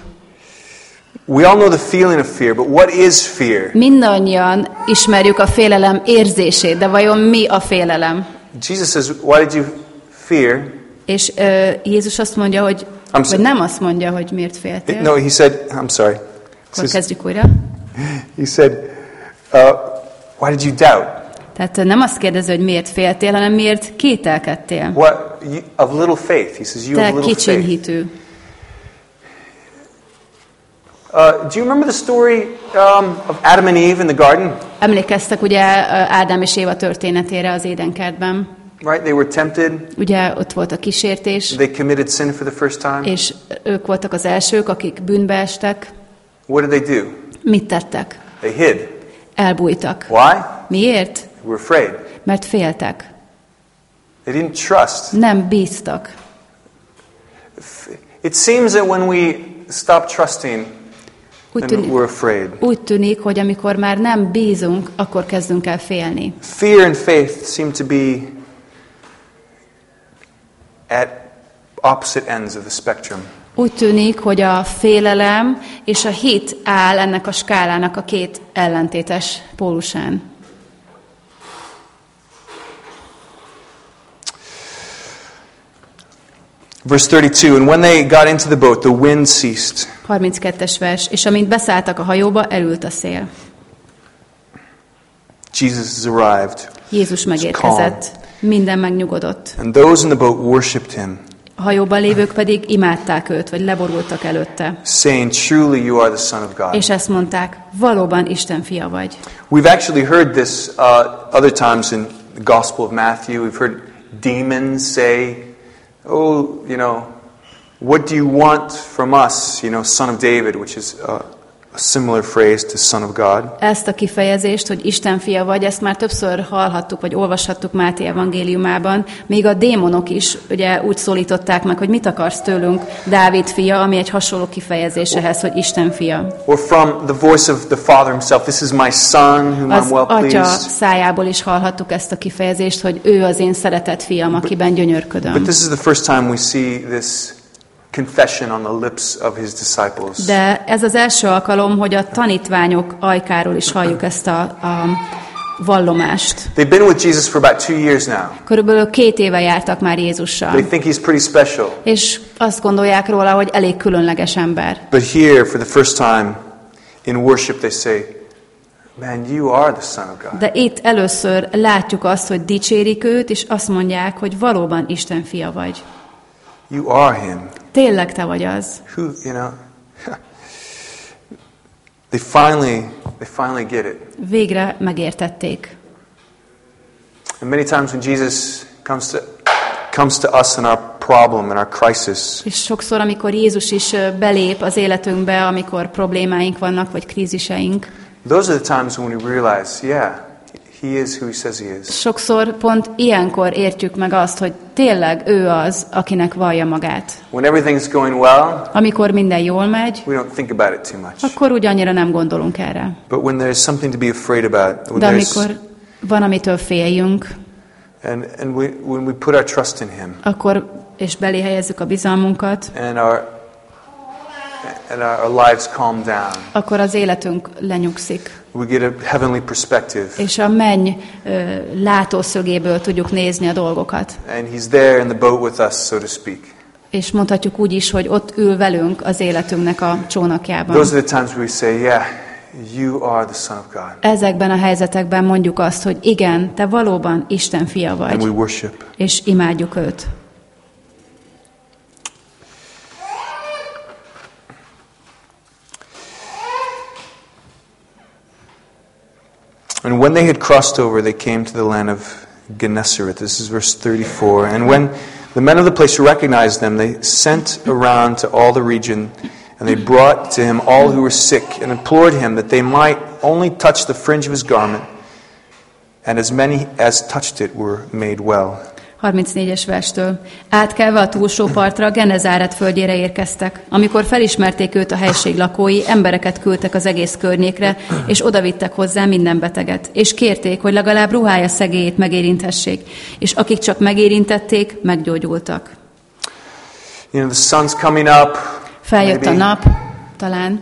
We all know the feeling of fear, but what is fear? Mindannyian ismerjük a félelem érzését, de vajon mi a félelem? Jesus says, Why did you fear? És ö, Jézus azt mondja, hogy, I'm so- vagy nem azt mondja, hogy miért féltél. No, he said, I'm sorry. Akkor kezdjük újra. He said, uh, Why did you doubt? Tehát nem azt kérdezi, hogy miért féltél, hanem miért kételkedtél. What you, of little faith? He says, You Te of little kicsiny faith. hitű. Uh, do you remember the story um, of Adam and Eve in the garden? Emlékeztek ugye ö, Ádám és Éva történetére az édenkertben. Right? They were tempted. Ugye ott volt a kísértés, They committed sin for the first time. és ők voltak az elsők, akik bűnbe estek. What did they do? Mit tettek? They hid. Elbújtak. Why? Miért? They were afraid. Mert féltek. They didn't trust. Nem bíztak. It seems that when we stop trusting, Úgy tűnik, we're afraid. úgy tűnik, hogy amikor már nem bízunk, akkor kezdünk el félni. Fear and faith seem to be at opposite ends of the spectrum. Úgy tűnik, hogy a félelem és a hit áll ennek a skálának a két ellentétes pólusán. Verse 32 And when they got into the boat, the wind ceased. 32-es vers. És amint beszálltak a hajóba, elült a szél. Jesus has arrived, Jézus megérkezett. Minden megnyugodott. and those in the boat worshipped him, A hajóban lévők pedig imádták őt, vagy leborultak előtte. saying, Truly you are the Son of God. És ezt mondták, valóban Isten fia vagy. We've actually heard this uh, other times in the Gospel of Matthew. We've heard demons say, Oh, you know, what do you want from us, you know, Son of David, which is uh, a similar phrase to Son of God. Ezt a kifejezést, hogy Isten fia vagy, ezt már többször hallhattuk, vagy olvashattuk Máté evangéliumában. Még a démonok is ugye úgy szólították meg, hogy mit akarsz tőlünk, Dávid fia, ami egy hasonló kifejezés ehhez, hogy Isten fia. Or from the voice of the Father himself, this is my Son whom I'm Az well atya pleased. szájából is hallhattuk ezt a kifejezést, hogy ő az én szeretett fiam, akiben gyönyörködöm. But this is the first time we see this confession on the lips of his disciples. De ez az első alkalom, hogy a tanítványok ajkáról is halljuk ezt a, a vallomást. They've been with Jesus for about two years now. Körülbelül két éve jártak már Jézussal. They think he's pretty special. És azt gondolják róla, hogy elég különleges ember. But here, for the first time in worship, they say, Man, you are the Son of God. De itt először látjuk azt, hogy dicsérik őt, és azt mondják, hogy valóban Isten fia vagy. You are him. Tényleg te vagy az. Who, you know? they finally, they finally get it. Végre megértették. And many times when Jesus comes to, comes to us in our problem, in our crisis, És sokszor, amikor Jézus is belép az életünkbe, amikor problémáink vannak, vagy kríziseink, those are the times when we realize, yeah, he is who he says he is. sokszor pont ilyenkor értjük meg azt, hogy tényleg ő az, akinek vallja magát. When everything's going well, Amikor minden jól megy, we don't think about it too much. akkor úgy annyira nem gondolunk erre. But when there's something to be afraid about, when De amikor van, amitől féljünk, and, and we, when we put our trust in him, akkor és belé helyezzük a bizalmunkat, and our, and our lives calm down, akkor az életünk lenyugszik. We get a heavenly perspective, És a menny ö, látószögéből tudjuk nézni a dolgokat. and he's there in the boat with us, so to speak. És mondhatjuk úgy is, hogy ott ül velünk az életünknek a csónakjában. Those are the times we say, yeah, you are the Son of God. Ezekben a helyzetekben mondjuk azt, hogy igen, te valóban Isten fia And we vagy, worship. és imádjuk őt. And when they had crossed over, they came to the land of Gennesaret. This is verse 34. And when the men of the place recognized them, they sent around to all the region, and they brought to him all who were sick, and implored him that they might only touch the fringe of his garment. And as many as touched it were made well. 34-es verstől. Átkelve a túlsó partra, Genezáret földjére érkeztek. Amikor felismerték őt a helység lakói, embereket küldtek az egész környékre, és odavittek hozzá minden beteget. És kérték, hogy legalább ruhája szegélyét megérinthessék. És akik csak megérintették, meggyógyultak. You know, the sun's coming up. Feljött a maybe. nap, talán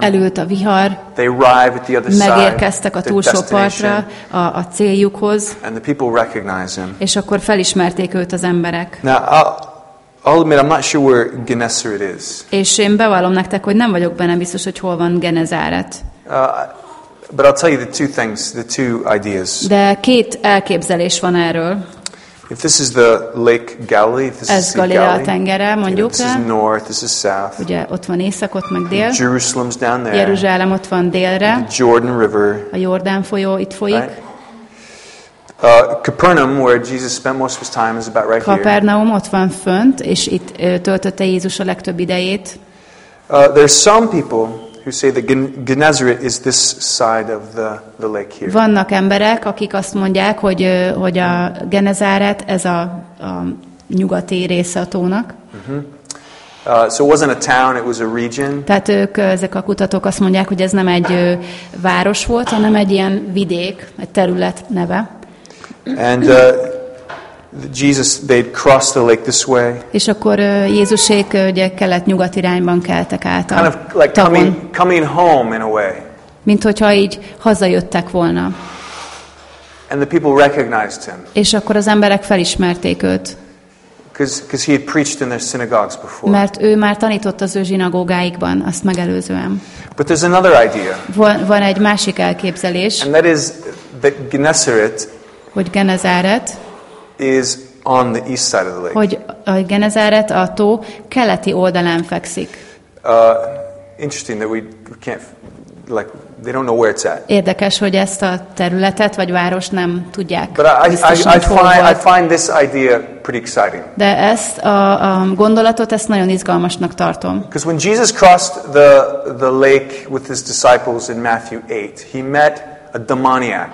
elült a vihar, They arrive at the other side, megérkeztek a túlsó partra, a, a céljukhoz, and the people recognize him. és akkor felismerték őt az emberek. Now, I'll, I'll admit, I'm not sure where Gennesaret is. És én bevallom nektek, hogy nem vagyok benne biztos, hogy hol van Genezáret. Uh, but I'll tell you the two things, the two ideas. De két elképzelés van erről. If this is the Lake Galilee, if this is Ez Sea Galilea Galilee, tengere, you know, mondjuk this is north, this is south. Ugye ott van észak, ott meg dél. Jerusalem's down there. Jeruzsálem ott van délre. The Jordan River. A Jordán folyó itt folyik. Right? Uh, Capernaum, where Jesus spent most of his time, is about right here. Kapernaum ott van fönt, és itt ö, töltötte Jézus a legtöbb idejét. Uh, there's some people who say that Gen- Gennesaret is this side of the, the lake here. Vannak emberek, akik azt mondják, hogy, hogy a Genezáret, ez a, a nyugati része a tónak. Uh, so it wasn't a town, it was a region. Tehát ők, ezek a kutatók azt mondják, hogy ez nem egy ö, város volt, hanem egy ilyen vidék, egy terület neve. And uh, Jesus, they'd crossed the lake this way, És akkor Jézusék ugye kelet-nyugat irányban keltek át kind a of like coming, coming home in a way. mint hogyha így hazajöttek volna. And the people recognized him És akkor az emberek felismerték őt, because he had preached in their synagogues before. mert ő már tanított az ő zsinagógáikban, azt megelőzően. But there's another idea, Van, van egy másik elképzelés, and that is that Gennesaret hogy Genezáret, is on the east side of the lake. hogy a Genezáret a tó keleti oldalán fekszik. Uh, interesting that we, can't, like, they don't know where it's at. Érdekes, hogy ezt a területet vagy várost nem tudják But I, I, biztosan, I, hol find, I find this idea pretty exciting. De ezt a, a gondolatot, ezt nagyon izgalmasnak tartom. Because when Jesus crossed the, the lake with his disciples in Matthew 8, he met a demoniac.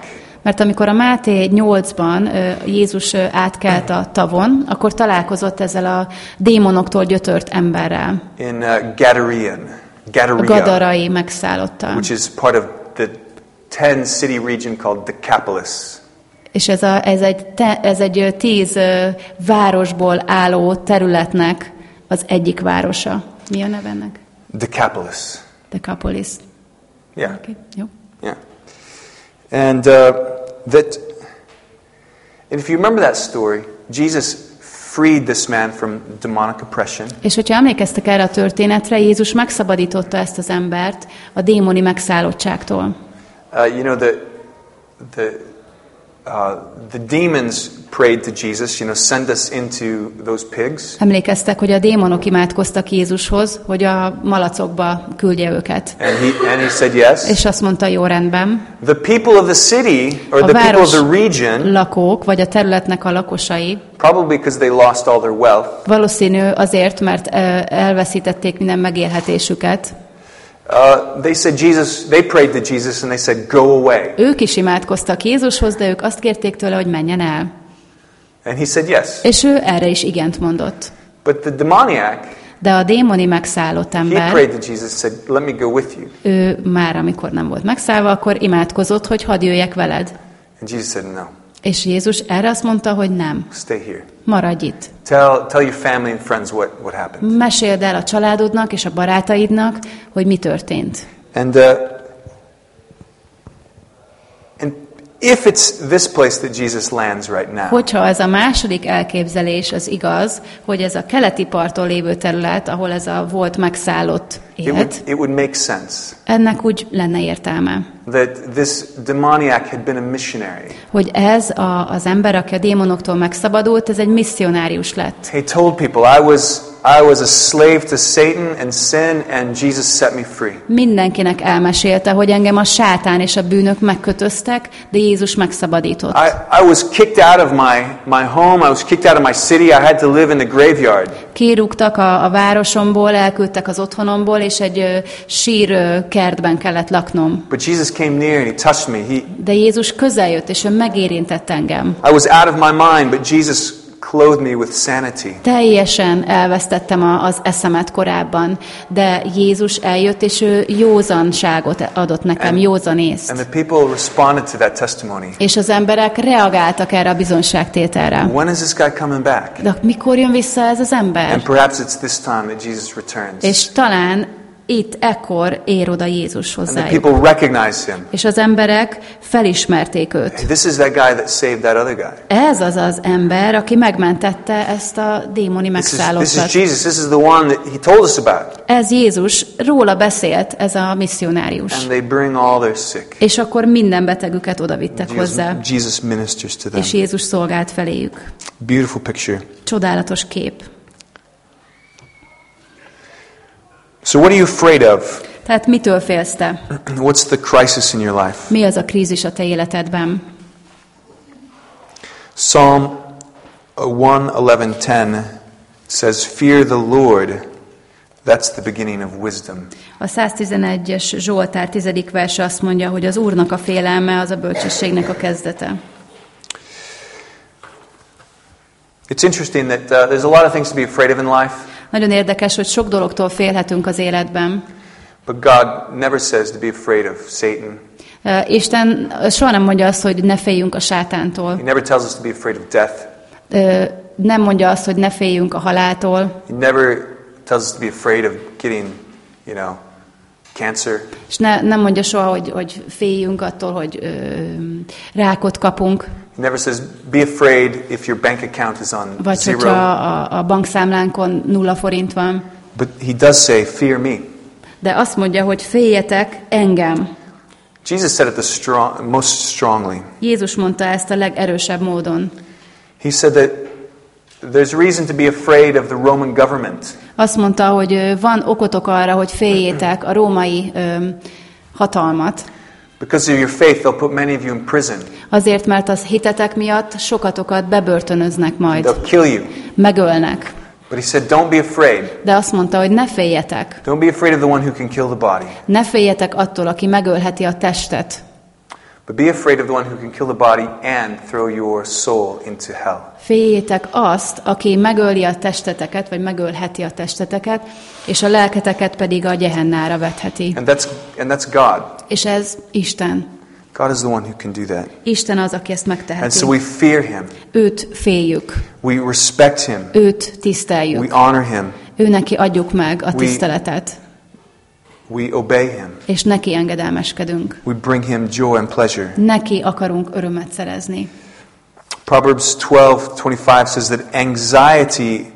Mert amikor a Máté 8-ban ö, Jézus átkelt a tavon, akkor találkozott ezzel a démonoktól gyötört emberrel, in uh, Gadarean, a Gadarea, gadarai megszállottal. which is part of the 10 city region called Decapolis. És ez, a, ez, egy te, ez egy tíz városból álló területnek az egyik városa. Mi a neve ennek? Decapolis. Decapolis. Yeah, Okay, jó. yeah. And uh, that, and if you remember that story, Jesus freed this man from demonic oppression. És hogyha emlékeztek erre a történetre, Jézus megszabadította ezt az embert a démoni megszállottságtól. Uh, you know, the, the, uh, the demons prayed to Jesus, you know, send us into those pigs. Emlékeztek, hogy a démonok imádkoztak Jézushoz, hogy a malacokba küldje őket. And he, and he said yes. És azt mondta, jó rendben. The people of the city, or A the people of the region, lakók, vagy a területnek a lakosai, probably because they lost all their wealth, valószínű azért, mert ö, elveszítették minden megélhetésüket, uh, they said Jesus, they prayed to Jesus and they said, go away. ők is imádkoztak Jézushoz, de ők azt kérték tőle, hogy menjen el. And he said yes. És ő erre is igent mondott. But the demoniac, De a démoni megszállott he ember, prayed to Jesus, said, let me go with you. ő már amikor nem volt megszállva, akkor imádkozott, hogy hadd jöjjek veled. And Jesus said, no, És Jézus erre azt mondta, hogy nem, stay here. maradj itt. Tell, tell your family and friends what, what happened. Meséld el a családodnak és a barátaidnak, hogy mi történt. And, uh, and if it's this place that Jesus lands right now, Hogyha ez a második elképzelés az igaz, hogy ez a keleti parton lévő terület, ahol ez a volt megszállott it would, it would make sense ennek úgy lenne értelme, that this demoniac had been a missionary. hogy ez a, az ember, aki a démonoktól megszabadult, ez egy misszionárius lett. He told people, I was, I was a slave to Satan and sin, and Jesus set me free. Mindenkinek elmesélte, hogy engem a sátán és a bűnök megkötöztek, de Jézus megszabadított. I, I was kicked out of my, my home. I was kicked out of my city. I had to live in the graveyard. Kirúgtak a, a városomból, elküldtek az otthonomból, és egy ö, sír ö, kertben kellett laknom. But Jesus came near and he touched me. He, De Jézus közeljött, és ő megérintett engem. I was out of my mind, but Jesus clothed me with sanity. Teljesen elvesztettem a, az eszemet korábban, de Jézus eljött, és ő józanságot adott nekem, And- józanészt. And the people responded to that testimony. És az emberek reagáltak erre a bizonságtételre. When is this guy coming back? De mikor jön vissza ez az ember? And perhaps it's this time that Jesus returns. És talán itt ekkor ér oda Jézus him. És az emberek felismerték őt. Hey, this is that guy that saved that other guy. Ez az az ember, aki megmentette ezt a démoni megszállottat. Ez Jézus, róla beszélt ez a misszionárius. And they bring all their sick. És akkor minden betegüket odavittek Jesus, hozzá, Jesus ministers to them. és Jézus szolgált feléjük. Beautiful picture. Csodálatos kép. So, what are you afraid of? Tehát mitől félsz te? What's the crisis in your life? Mi az a krízis a te életedben? Psalm 111:10 says, "Fear the Lord. That's the beginning of wisdom." A 111-es Zsoltár 10. verse azt mondja, hogy az Úrnak a félelme az a bölcsességnek a kezdete. It's interesting that uh, there's a lot of things to be afraid of in life, Nagyon érdekes, hogy sok dologtól félhetünk az életben. but God never says to be afraid of Satan. Isten soha nem mondja azt, hogy ne féljünk a sátántól. He never tells us to be afraid of death. Nem mondja azt, hogy ne féljünk a haláltól. He never tells us to be afraid of getting, you know, cancer. És ne, nem mondja soha, hogy, hogy féljünk attól, hogy ö, rákot kapunk, He never says, be afraid if your bank account is on vagy zero. hogyha a, a bankszámlánkon nulla forint van. But he does say, fear me. De azt mondja, hogy féljetek engem. Jesus said it the strong, most strongly. Jézus mondta ezt a legerősebb módon. He said that there's reason to be afraid of the Roman government Azt mondta, hogy van okotok arra, hogy féljétek a római hatalmat, because of your faith. They'll put many of you in prison. Azért, mert az hitetek miatt sokatokat bebörtönöznek majd, They'll kill you. megölnek. But he said, Don't be afraid. De azt mondta, hogy ne féljetek. Don't be afraid of the one who can kill the body. Ne féljetek attól, aki megölheti a testet, But be afraid of the one who can kill the body and throw your soul into hell. Féljétek azt, aki megöli a testeteket, vagy megölheti a testeteket, és a lelketeket pedig a gyehennára vetheti. And that's, and that's God. És ez Isten. God is the one who can do that. Isten az, aki ezt And megteheti. so we fear him. Őt féljük, We respect him. őt We tiszteljük, honor him. ő neki adjuk meg a We- tiszteletet, We obey him. és neki engedelmeskedünk. We bring him joy and pleasure. Neki akarunk örömet szerezni. Proverbs 12:25 says that anxiety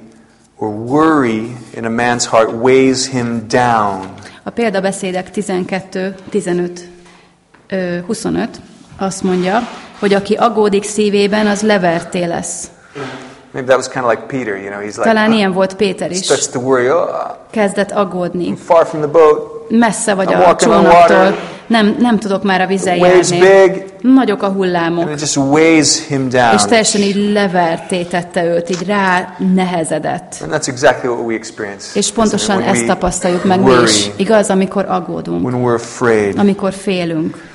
or worry in a man's heart weighs him down. A példabeszédek 12, 15, ö, 25 azt mondja, hogy aki aggódik szívében, az leverté lesz. Maybe that was kind of like Peter, you know, he's like Talán ilyen volt Péter is. starts to worry, oh, Kezdett aggódni. I'm far from the boat. Messze vagy I'm a csónaktól. Nem, nem tudok már a waves járni. big, Nagyok a and hullámok. it just weighs him down. És teljesen így leverté tette őt, így rá nehezedett. And that's exactly what we experience. És pontosan ezt tapasztaljuk meg mi worry, is. Igaz, amikor aggódunk, when we're afraid. amikor félünk.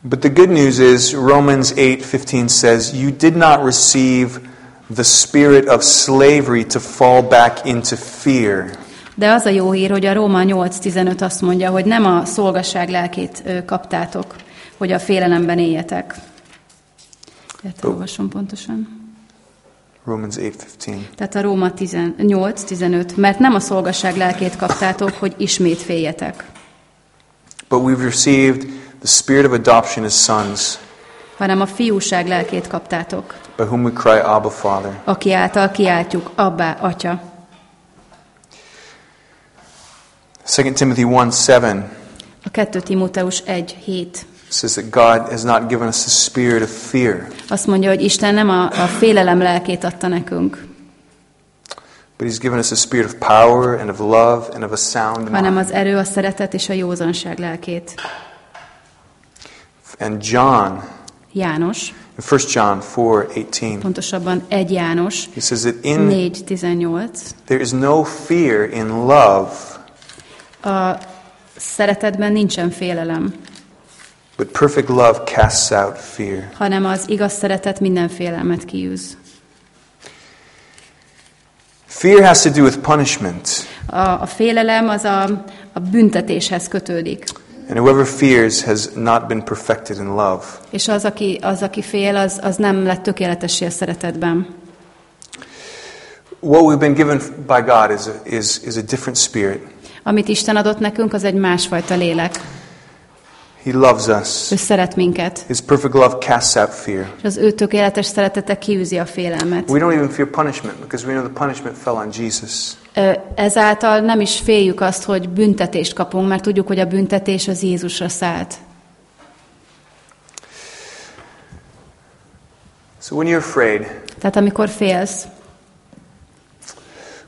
But the good news is Romans 8:15 says, "You did not receive the spirit of slavery to fall back into fear." De az a jó hír, hogy a Róma 8.15 azt mondja, hogy nem a szolgasság lelkét kaptátok, hogy a félelemben éljetek. Tehát olvasom pontosan. Romans 8:15. Tehát a Róma 8.15, mert nem a szolgasság lelkét kaptátok, hogy ismét féljetek, But we've received the spirit of adoption as sons, hanem a fiúság lelkét kaptátok, by whom we cry, Abba, Father. aki által kiáltjuk, abbá, atya. 2 Timothy 1:7 A 2 Timóteus 1.7 says that God has not given us a spirit of fear, azt mondja, hogy Isten nem a, a félelem lelkét adta nekünk, but He's given us a spirit of power and of love and of a sound hanem mind. az erő, a szeretet és a józanság lelkét. And John, János, in 1 John 4:18, pontosabban 1 János he says that in 4.18, there is no fear in love, a szeretetben nincsen félelem, but perfect love casts out fear. hanem az igaz szeretet minden félelmet kiűz. Fear has to do with punishment, A, a félelem az a, a büntetéshez kötődik. and whoever fears has not been perfected in love. És az, aki, az, aki fél, az, az nem lett tökéletessé a szeretetben. What we've been given by God is a, is, is a different spirit. Amit Isten adott nekünk, az egy másfajta lélek. He loves us. Ő szeret minket, His perfect love casts out fear. és az ő tökéletes szeretete kiűzi a félelmet. We don't even fear punishment because we know the punishment fell on Jesus. Ezáltal nem is féljük azt, hogy büntetést kapunk, mert tudjuk, hogy a büntetés az Jézusra szállt. So when you're afraid, Tehát amikor félsz,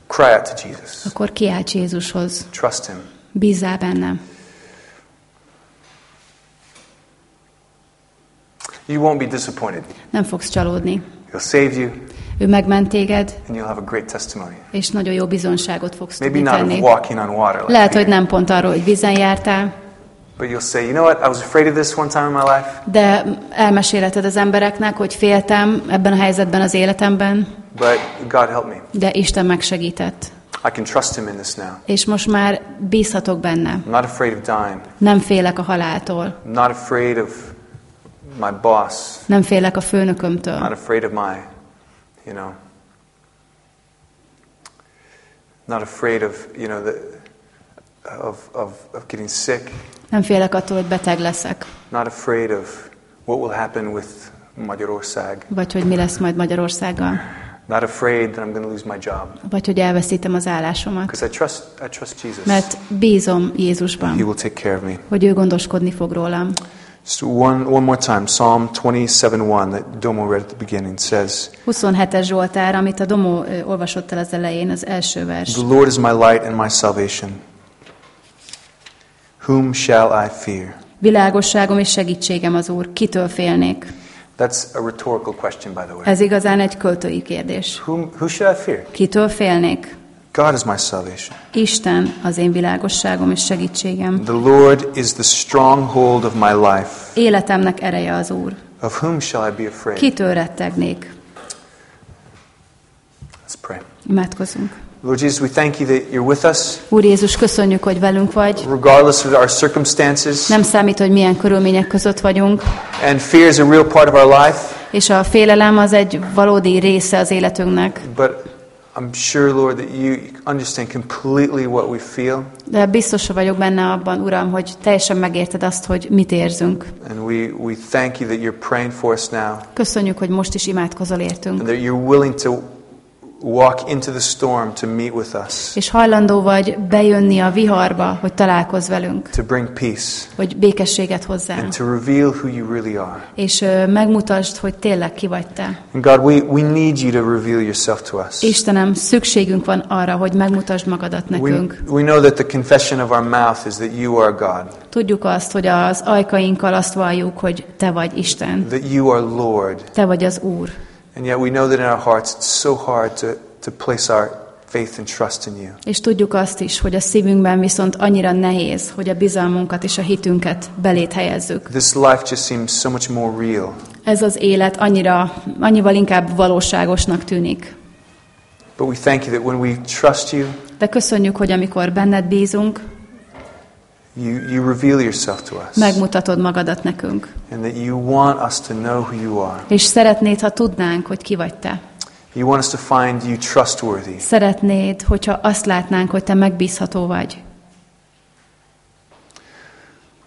cry out to Jesus. akkor kiálts Jézushoz. Trust Him. Bízzál benne. You won't be disappointed. Nem fogsz csalódni. He'll save you, Ő megment téged, and you'll have a great testimony. és nagyon jó bizonságot fogsz Maybe tudni tenni. walking on water, like Lehet, hogy Peter, nem pont arról, hogy vízen jártál, but you'll say, you know what? I was afraid of this one time in my life, de elmesélheted az embereknek, hogy féltem ebben a helyzetben az életemben, but God helped me. de Isten megsegített. I can trust Him in this now. És most már bízhatok benne. I'm not afraid of dying. Nem félek a haláltól. I'm not afraid of my boss. Nem félek a I'm not főnökömtől. afraid of my, you know, not afraid of, you know, the, of, of, of getting sick. Nem félek attól, hogy beteg leszek, Not afraid of what will happen with Magyarország. vagy hogy mi lesz majd Magyarországgal, Not afraid that I'm going to lose my job. vagy hogy elveszítem az állásomat. Because I trust, I trust Jesus. Mert bízom He Jézusban, will take care of me. hogy ő gondoskodni fog rólam. Just one, one more time. Psalm 27.1 that Domo read at the beginning says, 27-es Zsoltár, amit a Domó ö, olvasott el az elején, az első vers. The Lord is my light and my salvation. Whom shall I fear? Világosságom és segítségem az Úr, kitől félnék? That's a rhetorical question, by the way. Ez igazán egy költői kérdés. Whom, who should I fear? Kitől félnék? God is my salvation. Isten az én világosságom és segítségem. The Lord is the stronghold of my life. Életemnek ereje az Úr. Of whom shall I be afraid? Kitől rettegnék? Let's pray. Imádkozunk. Lord Jesus, we thank you that you're with us, Úr Jézus, köszönjük, hogy velünk vagy. regardless of our circumstances. Nem számít, hogy milyen körülmények között vagyunk, And fear is a real part of our life, és a félelem az egy valódi része az életünknek. but I'm sure, Lord, that you understand completely what we feel, De biztos vagyok benne abban, Uram, hogy teljesen megérted azt, hogy mit érzünk. and we, we thank you that you're praying for us now, Köszönjük, hogy most is imádkozol értünk. and that you're willing to walk into the storm to meet with us, És hajlandó vagy bejönni a viharba, hogy találkozz velünk, to bring peace, hogy békességet hozzál. and to reveal who you really are. És ö, megmutasd, hogy tényleg ki vagy te. And God, we, we need you to reveal yourself to us. Istenem, szükségünk van arra, hogy megmutasd magadat We, nekünk. we know that the confession of our mouth is that you are God, Tudjuk azt, hogy az ajkainkkal azt valljuk, hogy te vagy Isten. that you are Lord. Te vagy az Úr. And yet we know that in our hearts it's so hard to, to place our faith and trust in you. És tudjuk azt is, hogy a szívünkben viszont annyira nehéz, hogy a bizalmunkat és a hitünket belét helyezzük. This life just seems so much more real. Ez az élet annyira, annyival inkább valóságosnak tűnik. But we thank you that when we trust you, De köszönjük, hogy amikor benned bízunk, you, you reveal yourself to us. megmutatod magadat nekünk. And that you want us to know who you are. És szeretnéd, ha tudnánk, hogy ki vagy te. You want us to find you trustworthy. Szeretnéd, hogyha azt látnánk, hogy te megbízható vagy.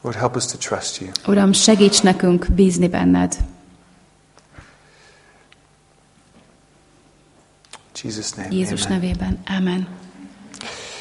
Lord, help us to trust you. Uram, segíts nekünk bízni benned. Jesus' name. Jézus amen. nevében. Amen.